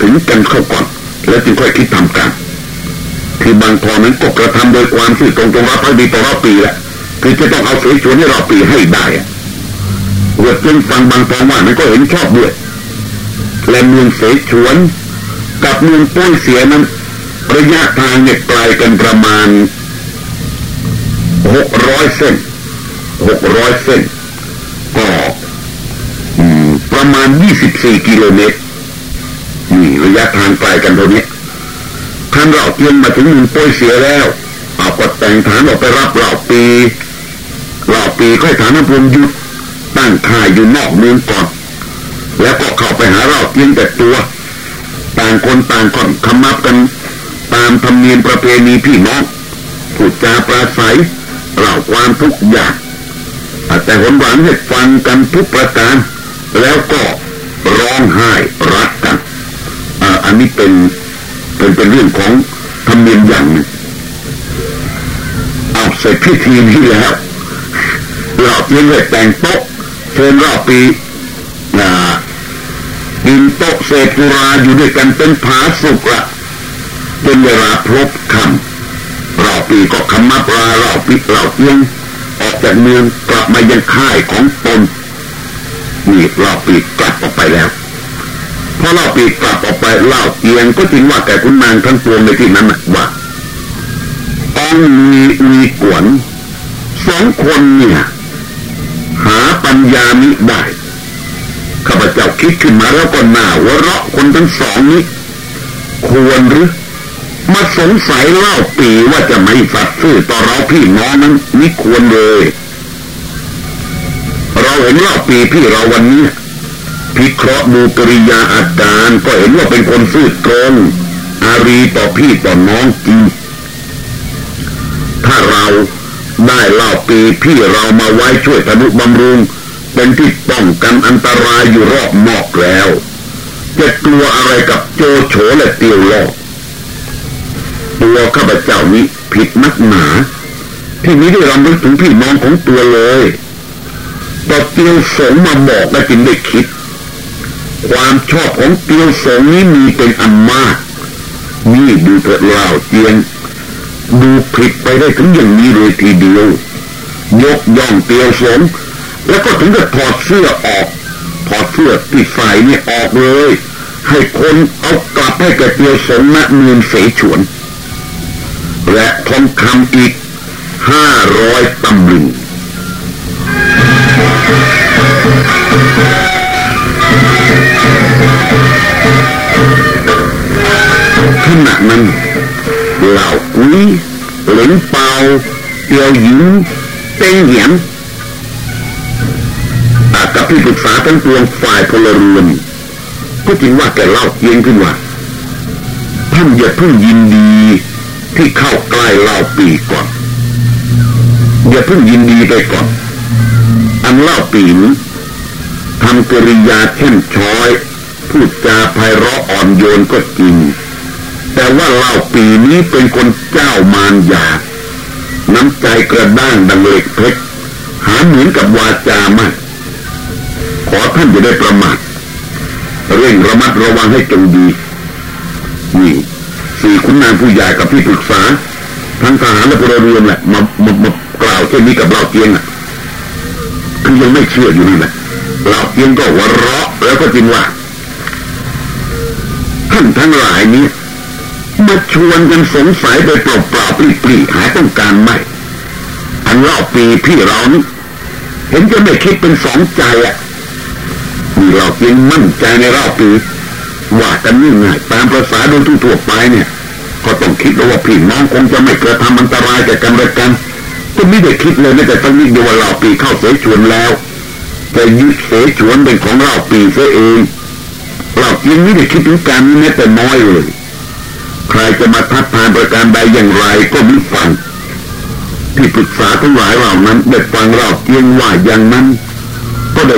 ถึงกันเข้าก่อน แล้วจึงค่อยคิดทำการคือบางพอนั้นก็กระทำโดยความซื่อตรงตรงรับพระดีต่อเราปีแหละคือจะต้องเอาเสฉวนให้เราปีให้ได้อะเวจึงฟังบางพอว่านั้นก็เห็นชอบด้วยและเมืองเสฉวน กับเมืองป้วยเสียนั้นระยะทางเนี่ยไกลกันประมาณ หกร้อยเส้นหกร้อยเส้นก็ประมาณ24กิโลเมตรนี่ระยะทางไกลกันเท่านี้ท่านเราเตียนมาถึงหนึ่งโป้ยเสียแล้ว เอากดแต่งฐานออกไปรับเหล่าปีเหล่าปีค่อยฐานน้ำพงยุดตั้งค่ายอยู่นอกเมืองก่อน แล้วก็เข้าไปหาเราเตียนแต่ตัว ต่างคนต่างก่อนคำนับกัน ตามธรรมเนียมประเพณีพี่น้องพูดจาปราศัย เล่าความทุกอย่างแต่หนหวังให้ฟังกันทุกประการ แล้วก็ร้องไห้รักกันอันนี้เป็นเป็นเป็นเรื่องของธรรมเนียมอย่างนึงเอาเสร็จพิธีนี้แล้วเราเพียงแต่แต่งโต๊ะเชิญรอบปีกินโต๊ะเศษสุราอยู่ด้วยกันเป็นผาสุกละเป็นเวลาพบคำ ปีก็คำมาปลาเราปีเราเพียงออกจากเมืองกลับมายังค่ายของตนนี่เล่าปีกกลับออกไปแล้วพอเล่าปีกกลับออกไปเล่าเตียงก็จริงว่าแต่คุณนางทั้งปวงในที่นั้นว่าต้องมีมีกวนสองคนเนี่ยหาปัญญามิได้ข้าพเจ้าคิดขึ้นมาแล้วก็น่าว่าเราะคนทั้งสองนี้ ควรหรือ มาสงสัยเล่าปีว่าจะไม่สัตย์ซื่อต่อเราพี่น้องนั้นนี่ควรเลย เราเห็นว่าปีพี่เราวันนี้พิเคราะห์ดูกริยาอาการก็เห็นว่าเป็นคนซื่อตรง อารีต่อพี่ต่อน้องจริงถ้าเราได้เล่าปีพี่เรามาไว้ช่วยธนุบำรุง เป็นที่ป้องกันอันตรายอยู่รอบนอกแล้ว จะกลัวอะไรกับโจโฉและเตียวลอก ตัวข้าพเจ้านี้ผิดนักหนาที่นี้ได้รำลึกถึงพี่น้องของตัวเลยพอเตียวสงมาบอกก็จึงได้คิด ความชอบของเตียวสงนี้มีเป็นอันมากนี่ดูเถิดเล่าเจียนดูผิดไปได้ถึงอย่างนี้เลยทีเดียวยกย่องเตียวสงแล้วก็ถึงกับถอดเสื้อออกถอดเสื้อที่ใส่นี่ออกเลย ให้คนเอากลับให้กับเตียวสงณเมืองเสฉวน และทองคำอีกห้าร้อยตำลึงขณะนั้นเหล่ากุ้ยหลนเปาเตียวหญิงเต็งเหยียนกับที่ปรึกษาทั้งปวงฝ่ายพลเรือนก็จริงว่าแกเล่าเยียงขึ้นว่าท่านอย่าเพิ่งยินดี ที่เข้าใกล้เล่าปีก่อน อย่าเพิ่งยินดีไปก่อน อันเล่าปีนี้ทำกริยาเช่นช้อย พูดจาไพเราะอ่อนโยนก็จริง แต่ว่าเล่าปีนี้เป็นคนเจ้ามารยา น้ำใจกระด้างดังเหล็กเพชรหาเหมือนกับวาจามากขอท่านจะได้ประมาทเร่งระมัดระวังให้จงดีนี่ สี่คุณนางผู้ใหญ่กับที่ปรึกษา ทั้งทหารและพลเรือนแหละมามามากล่าวเช่นนี้กับเราเกียงอะคือยังไม่เชื่ออยู่นี่แหละเราเกียงก็หัวเราะแล้วก็จริงว่าท่านทั้งหลายนี้มาชวนกันสงสัยไปเปล่าเปล่าปลีปลีหายต้องการไหมอันเล่าปีพี่เรานี่เห็นจะไม่คิดเป็นสองใจอะมีเราเพียงมั่นใจในเล่าปี ว่ากันง่ายๆตามภาษาโดยทั่วไปเนี่ย ก็ต้องคิดว่าพี่น้องคงจะไม่เกิดทำอันตรายแก่กันและกัน ก็ไม่ได้คิดเลยแม้แต่ตั้งนิดเดียวว่าเราปีเข้าเสฉวนแล้วแต่ยึดเสฉวนเป็นของเราปีเสียเองเรายังไม่ได้คิดถึงการนี้แม้แต่น้อยเลยใครจะมาทัดทานประการใดอย่างไรก็ม่ฟังที่ปรึกษาทั้งหลายเหล่านั้นได้ฟังเราเพียงว่าอย่างนั้นก็ได้